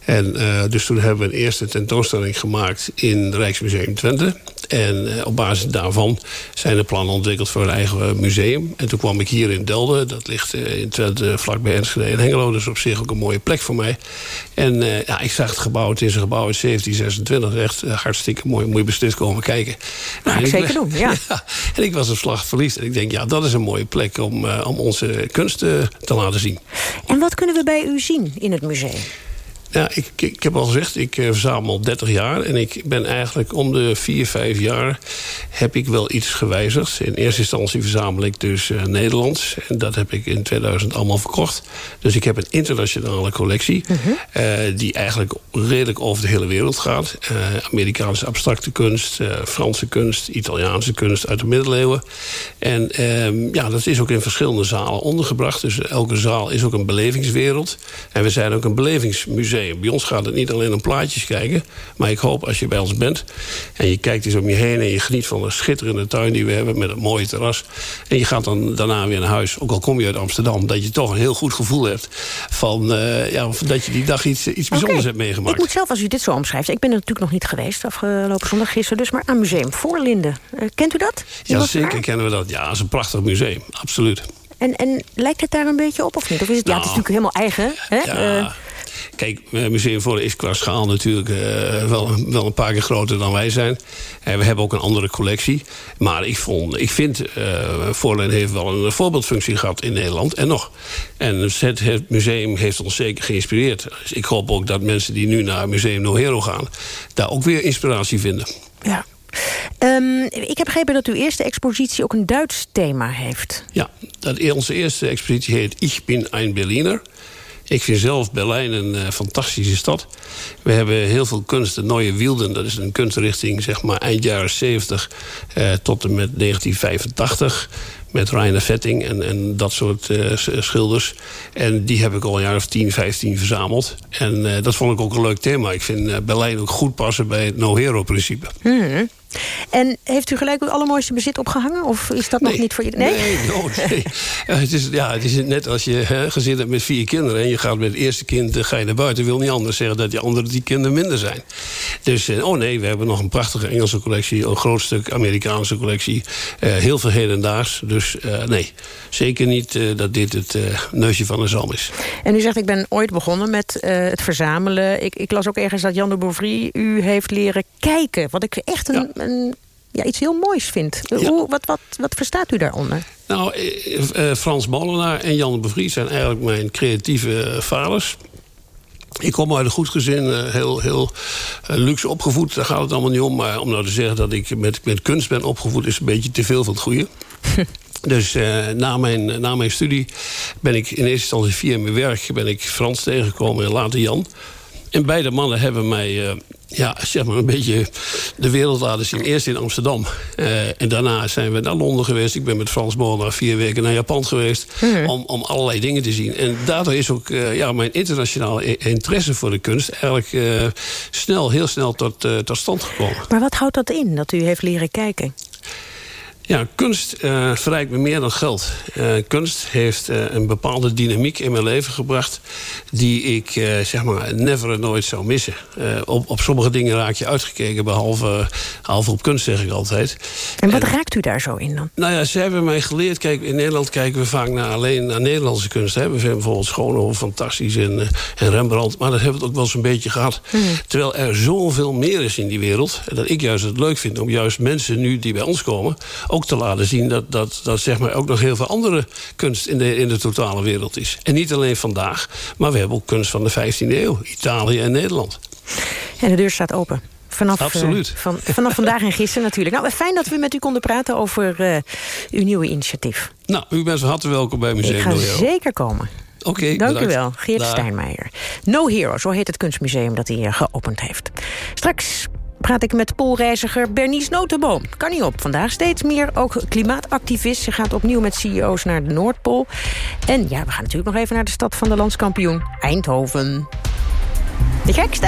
En eh, dus toen hebben we een eerste tentoonstelling gemaakt in het Rijksmuseum Twente. En eh, op basis daarvan zijn de plannen ontwikkeld voor een eigen museum. En toen kwam ik hier in Delden. Dat ligt eh, in Twente, vlakbij Enschede en Hengelo. Dus op zich ook een mooie plek voor mij. En eh, ja, ik zag het gebouw. Het is een gebouw uit 1726. Echt eh, hartstikke mooi. Moet je beslist komen kijken. Nou, ik zeker doen, ja. En ik was op slag verliefd. En ik denk, ja, dat is een mooie plek om, eh, om onze kunst eh, te laten zien. En wat kunnen we bij u zien in het museum? Ja, ik, ik, heb al gezegd, ik eh, verzamel al 30 jaar. En ik ben eigenlijk om de 4, 5 jaar heb ik wel iets gewijzigd. In eerste instantie verzamel ik dus eh, Nederlands. En dat heb ik in 2000 allemaal verkocht. Dus ik heb een internationale collectie. eh, die eigenlijk redelijk over de hele wereld gaat. Amerikaanse abstracte kunst, Franse kunst, Italiaanse kunst uit de middeleeuwen. En ehm, ja, dat is ook in verschillende zalen ondergebracht. Dus elke zaal is ook een belevingswereld. En we zijn ook een belevingsmuseum. Museum. Bij ons gaat het niet alleen om plaatjes kijken. Maar ik hoop als je bij ons bent en je kijkt eens om je heen... en je geniet van de schitterende tuin die we hebben met een mooie terras... en je gaat dan daarna weer naar huis, ook al kom je uit Amsterdam... dat je toch een heel goed gevoel hebt van, uh, ja, dat je die dag iets, iets bijzonders hebt meegemaakt. Ik moet zelf, als u dit zo omschrijft... ik ben er natuurlijk nog niet geweest afgelopen zondag gisteren... dus maar aan Museum Voorlinden. Uh, kent u dat? Ja, zeker kennen we dat. Ja, het is een prachtig museum, absoluut. En, en lijkt het daar een beetje op of niet? Of is het, nou, ja, het is natuurlijk helemaal eigen. Hè? Ja. Uh, Kijk, Museum voor is qua schaal natuurlijk uh, wel, wel een paar keer groter dan wij zijn. Uh, we hebben ook een andere collectie. Maar ik, vond, ik vind, uh, heeft wel een voorbeeldfunctie gehad in Nederland. En nog. En het, het, museum heeft ons zeker geïnspireerd. Dus ik hoop ook dat mensen die nu naar Museum Nohero gaan... daar ook weer inspiratie vinden. Ja. Um, ik heb begrepen dat uw eerste expositie ook een Duits thema heeft. Ja, dat, onze eerste expositie heet Ich bin ein Berliner. Ik vind zelf Berlijn een uh, fantastische stad. We hebben heel veel kunst. De Neue Wilden, dat is een kunstrichting zeg maar eind jaren 70 uh, tot en met 1985 met Rainer Vetting en, en dat soort uh, schilders. En die heb ik al een jaar of 10, 15 verzameld. En dat vond ik ook een leuk thema. Ik vind Berlijn ook goed passen bij het no-hero-principe. Hmm. En heeft u gelijk uw allermooiste bezit opgehangen? Of is dat nee. nog niet voor iedereen? Nee, nee, no, nee. het, is, ja, het is net als je hè, gezin hebt met vier kinderen... en je gaat met het eerste kind ga je naar buiten... wil niet anders zeggen dat die andere die kinderen minder zijn. Dus, oh nee, we hebben nog een prachtige Engelse collectie... een groot stuk Amerikaanse collectie. heel veel hedendaags. Dus uh, nee, zeker niet uh, dat dit het neusje van de zalm is. En u zegt, ik ben ooit begonnen met het verzamelen. Ik, ik, las ook ergens dat Jan de Beauvry u heeft leren kijken. Wat ik echt een, ja. Een ja, iets heel moois vind. Ja. Hoe, wat, wat, wat verstaat u daaronder? Nou, Frans Molenaar en Jan de Beauvry zijn eigenlijk mijn creatieve vaders. Ik kom uit een goed gezin, heel, heel luxe opgevoed. Daar gaat het allemaal niet om. Maar om nou te zeggen dat ik met, met kunst ben opgevoed... is een beetje te veel van het goede. Dus uh, na, mijn, na mijn studie ben ik in eerste instantie via mijn werk... ben ik Frans tegengekomen en later Jan. En beide mannen hebben mij uh, ja, zeg maar een beetje de wereld laten zien. Eerst in Amsterdam. Uh, en daarna zijn we naar Londen geweest. Ik ben met Frans Molenaar vier weken naar Japan geweest. Mm. Om, om allerlei dingen te zien. En daardoor is ook uh, ja, mijn internationale interesse voor de kunst... eigenlijk uh, snel, heel snel tot, tot stand gekomen. Maar wat houdt dat in, dat u heeft leren kijken? Ja, kunst uh, verrijkt me meer dan geld. Uh, kunst heeft uh, een bepaalde dynamiek in mijn leven gebracht... die ik zeg maar never nooit zou missen. op, op sommige dingen raak je uitgekeken, behalve, behalve op kunst, zeg ik altijd. En wat en, raakt u daar zo in dan? Nou ja, ze hebben mij geleerd... Kijk, in Nederland kijken we vaak naar, alleen naar Nederlandse kunst. Hè. We vinden bijvoorbeeld Schoonhoven fantastisch en, en Rembrandt... maar dat hebben we het ook wel eens een beetje gehad. Mm. Terwijl er zoveel meer is in die wereld... dat ik juist het leuk vind om juist mensen nu die bij ons komen... ook te laten zien dat, dat, dat zeg maar ook nog heel veel andere kunst in de, in de totale wereld is. En niet alleen vandaag, maar we hebben ook kunst van de 15e eeuw. Italië en Nederland. En de deur staat open. Vanaf, Absoluut. Uh, van, vanaf vandaag en gisteren natuurlijk. Nou, fijn dat we met u konden praten over uh, uw nieuwe initiatief. Nou, u bent van harte welkom bij Museum Ik ga zeker komen. Oké, okay, Dank bedankt. u wel, Geert Daar. Steinmeijer. No Hero, zo heet het kunstmuseum dat hij geopend heeft. Straks praat ik met poolreiziger Bernice Notenboom. Kan niet op. Vandaag steeds meer ook klimaatactivist. Ze gaat opnieuw met CEO's naar de Noordpool. En ja, we gaan natuurlijk nog even naar de stad van de landskampioen, Eindhoven. De gekste!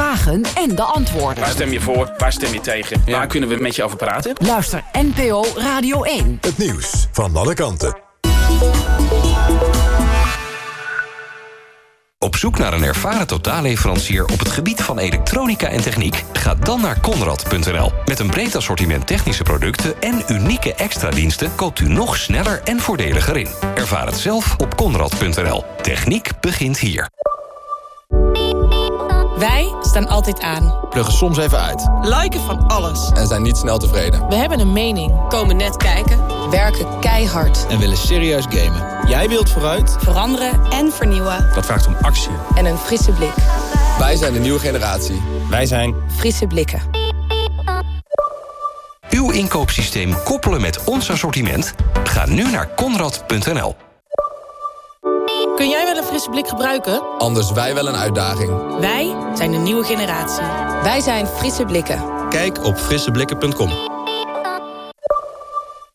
vragen en de antwoorden. Waar stem je voor? Waar stem je tegen? Ja. Waar kunnen we met je over praten? Luister NPO Radio 1. Het nieuws van alle kanten. Op zoek naar een ervaren totaalleverancier op het gebied van elektronica en techniek? Ga dan naar Conrad.nl. Met een breed assortiment technische producten en unieke extra diensten koopt u nog sneller en voordeliger in. Ervaar het zelf op Conrad.nl. Techniek begint hier. Wij staan altijd aan. Pluggen soms even uit. Liken van alles. En zijn niet snel tevreden. We hebben een mening. Komen net kijken. Werken keihard. En willen serieus gamen. Jij wilt vooruit. Veranderen en vernieuwen. Dat vraagt om actie. En een frisse blik. Wij zijn de nieuwe generatie. Wij zijn... Frisse blikken. Uw inkoopsysteem koppelen met ons assortiment? Ga nu naar Conrad.nl. Kun jij wel een frisse blik gebruiken? Anders wij wel een uitdaging. Wij zijn de nieuwe generatie. Wij zijn Frisse Blikken. Kijk op frisseblikken.com.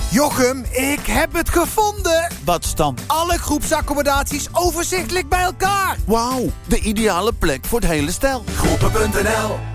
Jochem, ik heb het gevonden! Wat staan alle groepsaccommodaties overzichtelijk bij elkaar? Wauw, de ideale plek voor het hele stel. Groepen.nl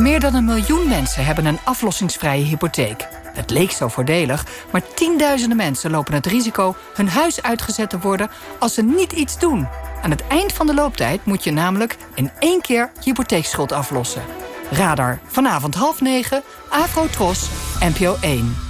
Meer dan een miljoen mensen hebben een aflossingsvrije hypotheek. Het leek zo voordelig, maar tienduizenden mensen lopen het risico... hun huis uitgezet te worden als ze niet iets doen. Aan het eind van de looptijd moet je namelijk in één keer hypotheekschuld aflossen. Radar, vanavond half negen, Afro Tros, NPO 1.